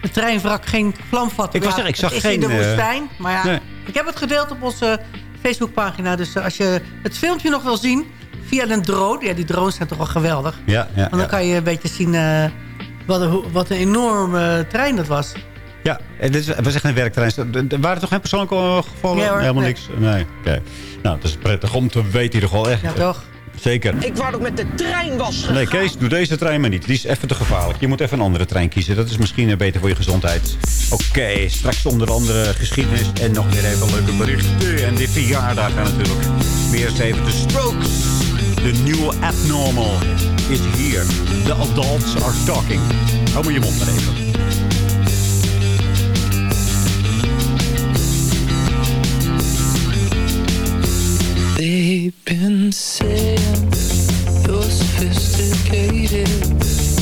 het treinwrak geen vlam vat. Ik Ja, zeggen, ik zag het is geen, in de woestijn. Maar ja, nee. ik heb het gedeeld op onze Facebookpagina. Dus als je het filmpje nog wil zien via een drone. Ja, die drones zijn toch wel geweldig. Ja, ja, Want dan ja. kan je een beetje zien eh, Wat een, wat een enorme trein dat was. Ja, en dit is, het was echt een werktrein. Er- Er waren toch geen persoonlijke eh, gevallen? Nee, hoor, Helemaal nee. niks? Nee, oké. Nou, dat is prettig om te weten in ieder geval. Echt. Ja, toch? Zeker. Ik wou ook met de trein was gegaan. Nee, Kees, doe deze trein maar niet. Die is even te gevaarlijk. Je moet even een andere trein kiezen. Dat is misschien eh, beter voor je gezondheid. Oké, straks onder andere geschiedenis en nog weer even leuke berichten. En dit verjaardag natuurlijk. Weer eens even de Strokes. De nieuwe abnormal is hier. The adults are talking. Hou maar je mond maar even. They've been saying you're sophisticated.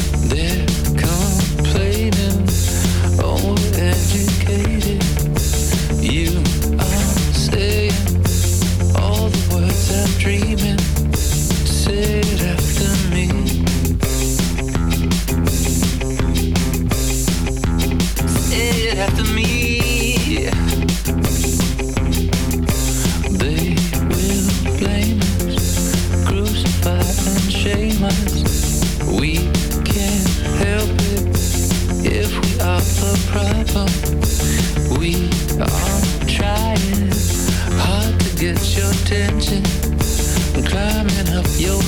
attention. I'm climbing up your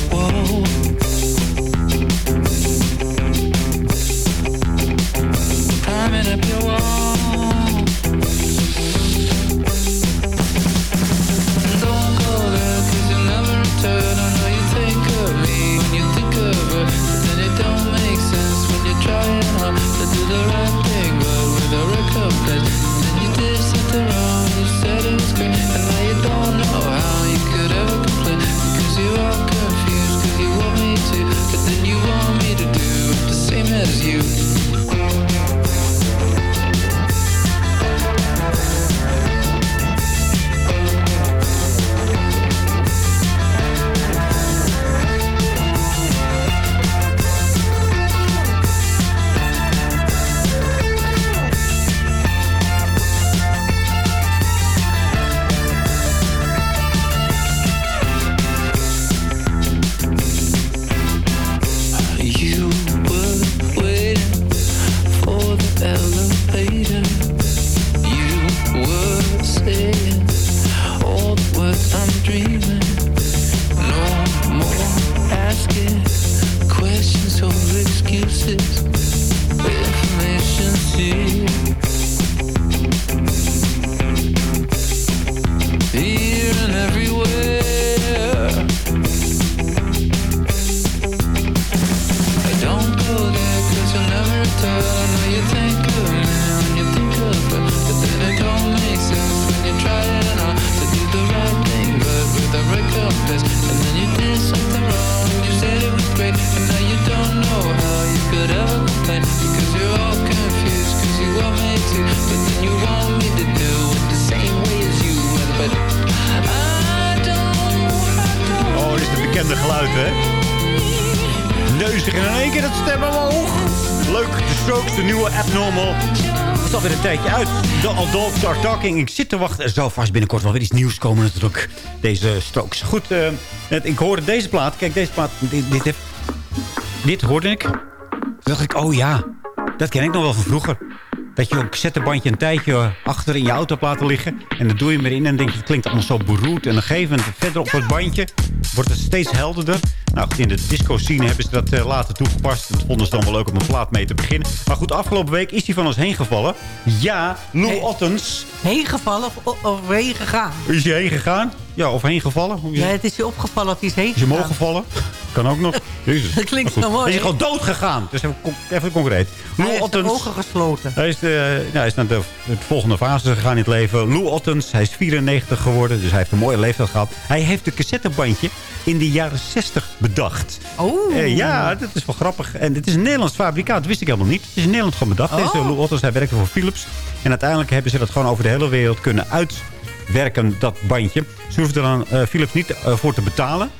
but you want me to do the same as. You Ik zit te wachten. Er zal vast binnenkort wel weer iets nieuws komen natuurlijk. Deze Strokes. Goed, eh, het- ik hoorde deze plaat. Kijk, deze plaat. Dit, dit, dit hoorde ik. Toen dacht ik, oh ja. Dat ken ik nog wel van vroeger. Dat je een cassettebandje een tijdje achter in je auto hebt laten liggen. En dan doe je hem erin en dan denk je, het klinkt allemaal zo beroerd. En gegeven moment verder op het bandje wordt het steeds helderder. Nou, goed, in de disco-scene hebben ze dat eh, later toegepast. Dat vonden ze dan wel leuk om een plaat mee te beginnen. Maar goed, afgelopen week is hij van ons heen gevallen. Ja, Lou Ottens. Heen gevallen of, of heen gegaan? Is hij heen gegaan? Ja, of heen gevallen? Ja, het? is je opgevallen dat hij is heen Is gegaan. omhoog gevallen? Kan ook nog. <laughs> Jezus. Dat klinkt zo mooi, Is hij hè? gewoon dood gegaan? Dus even, con- even concreet. Hij Lou heeft de Ottens. ogen gesloten. Hij is, de, nou, hij is naar de, de volgende fase gegaan in het leven. Lou Ottens, hij is 94 geworden, dus hij heeft een mooie leeftijd gehad. Hij heeft een cassettebandje in de jaren 60 bedacht. Oh. Eh, ja, dat is wel grappig. En het is een Nederlands fabrikaat, dat wist ik helemaal niet. Het is in Nederland gewoon bedacht. Oh. Deze Lou Ottens, hij werkte voor Philips. En uiteindelijk hebben ze dat gewoon over de hele wereld kunnen uitwerken, dat bandje. Ze hoefden er dan eh, Philips niet eh, voor te betalen.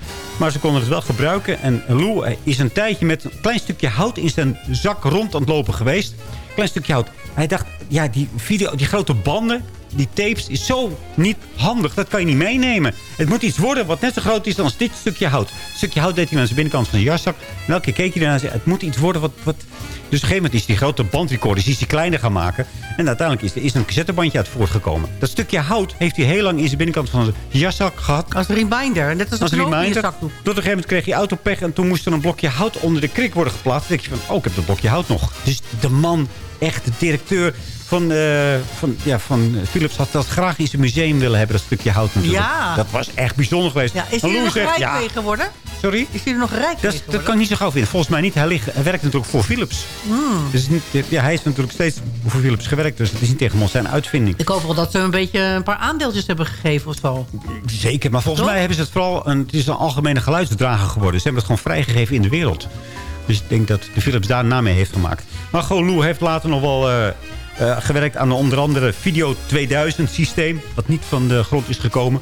Maar ze konden het wel gebruiken. En Lou eh, is een tijdje met een klein stukje hout in zijn zak rond aan het lopen geweest. Klein stukje hout. Hij dacht, ja, die, video, die grote banden, die tapes is zo niet handig. Dat kan je niet meenemen. Het moet iets worden wat net zo groot is als dit stukje hout. Het stukje hout deed hij aan zijn binnenkant van zijn jaszak. En elke keer keek hij ernaar en het moet iets worden wat... wat... Dus op een gegeven moment is die grote bandrecorder is die kleiner gaan maken. En uiteindelijk is er is een cassettebandje uit voortgekomen. Dat stukje hout heeft hij heel lang in zijn binnenkant van zijn jaszak gehad. Als reminder. Net als een Als knoop in je reminder. Tot op een gegeven moment kreeg hij autopech. En toen moest er een blokje hout onder de krik worden geplaatst. Dan denk je van, oh, ik heb dat blokje hout nog. Dus de man, echt de directeur van, eh, van, ja, van Philips... had dat graag in zijn museum willen hebben, dat stukje hout natuurlijk. Ja. Dat was echt bijzonder geweest. Ja, is hij er nog zegt, rijk ja, mee geworden? Sorry? Is hij er nog rijk Dat, geworden? dat kan ik niet zo gauw vinden. Volgens mij niet. Hij, ligt, hij werkt natuurlijk voor Philips. Hmm. Dus niet, ja, hij is natuurlijk steeds voor Philips gewerkt. Dus het is niet tegenwoordig zijn uitvinding. Ik hoop wel dat ze een beetje een paar aandeeltjes hebben gegeven of zo. Zeker, maar volgens Toch? mij hebben ze het vooral... Een, het is een algemene geluidsdrager geworden. Ze hebben het gewoon vrijgegeven in de wereld. Dus ik denk dat de Philips daar naam mee heeft gemaakt. Maar gewoon Lou heeft later nog wel eh, eh, gewerkt aan onder andere Video 2000 systeem. Wat niet van de grond is gekomen.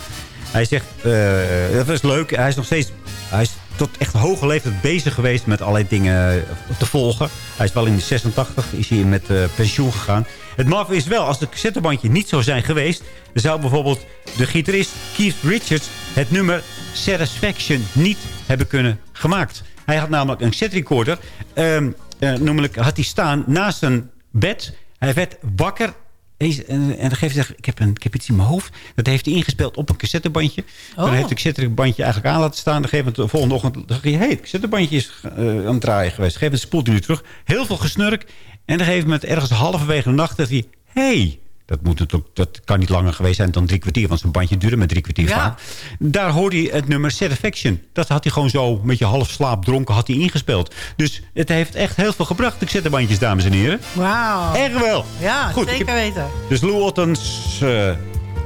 Hij zegt, eh, dat was leuk. Hij is nog steeds... Hij is tot echt hoge leeftijd bezig geweest met allerlei dingen eh, te volgen. Hij is wel in de 86, is hij met eh, pensioen gegaan. Het maf is wel, als de cassettebandje niet zou zijn geweest... zou bijvoorbeeld de gitarist Keith Richards het nummer Satisfaction niet hebben kunnen gemaakt. Hij had namelijk een setrecorder. ehm eh, namelijk had hij staan naast zijn bed. Hij werd wakker en, en dan geeft hij ik heb, een, ik heb iets in mijn hoofd. Dat heeft hij ingespeeld op een cassettebandje. Dan Oh. heeft hij het cassettebandje eigenlijk aan laten staan. Dan geeft de volgende ochtend dacht hij, hey, het cassettebandje is eh, aan het draaien geweest. Geef het spoelt hij nu terug. Heel veel gesnurk. En dan gegeven moment ergens halverwege de nacht dacht hij, hey, dat, moet natuurlijk, dat kan niet langer geweest zijn dan drie kwartier. Want zijn bandje duurde met drie kwartier Ja. vaak. Daar hoorde hij het nummer Satisfaction. Dat had hij gewoon zo met je half slaap dronken had hij ingespeeld. Dus het heeft echt heel veel gebracht, de cassettebandjes, dames en heren. Wauw. Echt wel. Ja, Goed, ik zeker heb- weten. Dus Lou Ottens, eh,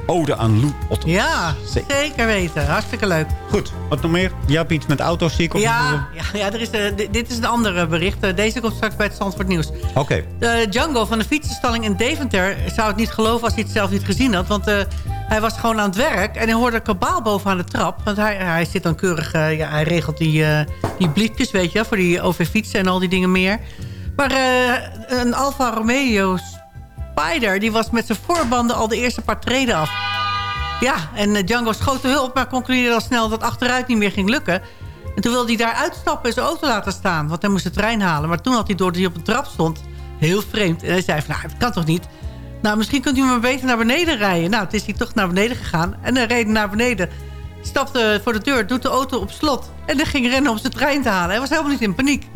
ode aan Lou Ottens. Ja, Zeker. zeker weten. Hartstikke leuk. Goed, wat nog meer? Jij hebt iets met auto's, zie ik. of Ja, ja, ja er is, eh, di- dit is een ander bericht. Eh, Deze komt straks bij het Zandvoort Nieuws. Oké. De Django van de fietsenstalling in Deventer zou het niet geloven als hij het zelf niet gezien had. Want eh, hij was gewoon aan het werk en hij hoorde een kabaal boven aan de trap. Want hij, hij zit dan keurig, eh, ja, hij regelt die, eh die bliepjes, weet je, voor die OV-fietsen en al die dingen meer. Maar eh, een Alfa Romeo Spider, die was met zijn voorbanden al de eerste paar treden af. Ja, en eh, Django schoot de hulp, maar concludeerde al snel dat achteruit niet meer ging lukken. En toen wilde hij daar uitstappen en zijn auto laten staan. Want hij moest de trein halen. Maar toen had hij door dat hij op een trap stond, heel vreemd. En hij zei van, nou, dat kan toch niet? Nou, misschien kunt u maar beter naar beneden rijden. Nou, het is hij toch naar beneden gegaan. En hij reed naar beneden. Stapte voor de deur, doet de auto op slot. En dan ging rennen om zijn trein te halen. Hij was helemaal niet in paniek.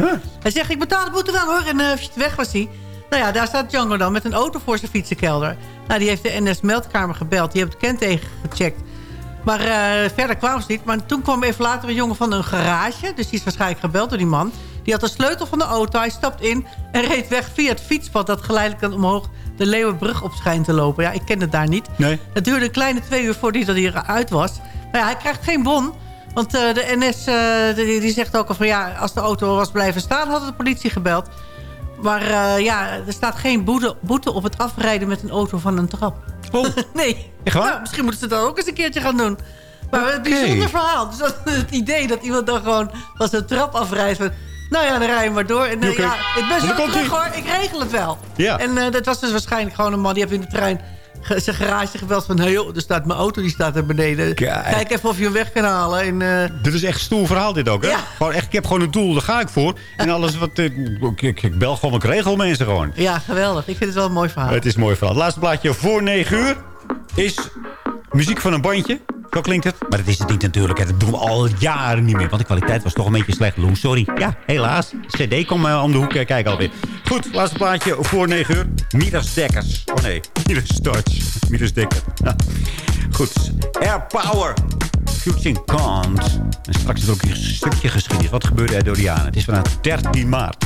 Hij zegt, ik betaal de boete wel hoor. En uh, weg was hij. Nou ja, daar staat Django dan met een auto voor zijn fietsenkelder. Nou, die heeft de NS-meldkamer gebeld. Die heeft het kenteken gecheckt. Maar uh, verder kwamen ze niet. Maar toen kwam even later een jongen van een garage. Dus die is waarschijnlijk gebeld door die man. Die had de sleutel van de auto. Hij stapt in en reed weg via het fietspad... dat geleidelijk dan omhoog de Leeuwenbrug op schijnt te lopen. Ja, ik ken het daar niet. Nee. Het duurde een kleine twee uur voordat hij eruit was. Maar ja, hij krijgt geen bon. Want uh, de NS uh, die, die, zegt ook al van... ja, als de auto was blijven staan, had de politie gebeld. Maar uh, ja, er staat geen boete, boete op het afrijden met een auto van een trap. Oh. <laughs> nee. Echt waar? Nou, misschien moeten ze dat ook eens een keertje gaan doen. Maar okay. een bijzonder verhaal. Dus dat, het idee dat iemand dan gewoon als een trap afrijdt... Van, nou ja, dan rij je maar door. En uh, okay. ja, ik ben zo terug hoor, ik regel het wel. Ja. En uh, dat was dus waarschijnlijk gewoon een man... die heeft in de trein zijn garage gebeld van... hey joh, er staat mijn auto, die staat er beneden. Kijk, Kijk even of je hem weg kan halen. En, uh... Dit is echt een stoel verhaal dit ook, hè? Ja. Gewoon echt, ik heb gewoon een doel, daar ga ik voor. En alles wat... Uh, ik, ik, ik, bel gewoon, ik regel mensen gewoon. Ja, geweldig. Ik vind het wel een mooi verhaal. Het is een mooi verhaal. Het laatste plaatje voor 9 uur is muziek van een bandje. Zo klinkt het. Maar dat is het niet natuurlijk. Dat doen we al jaren niet meer. Want de kwaliteit was toch een beetje slecht, Long, Sorry. Ja, helaas. CD komt uh, eh, om de hoek eh, kijken alweer. Goed, laatste plaatje voor 9 uur. Midas Dekkers. Oh nee, Midas Dutch. Midas Dekker. Goed. Air Power. Fusion comes. En straks is er ook een stukje geschiedenis. Wat gebeurde er door de? Het is vanaf 13 maart.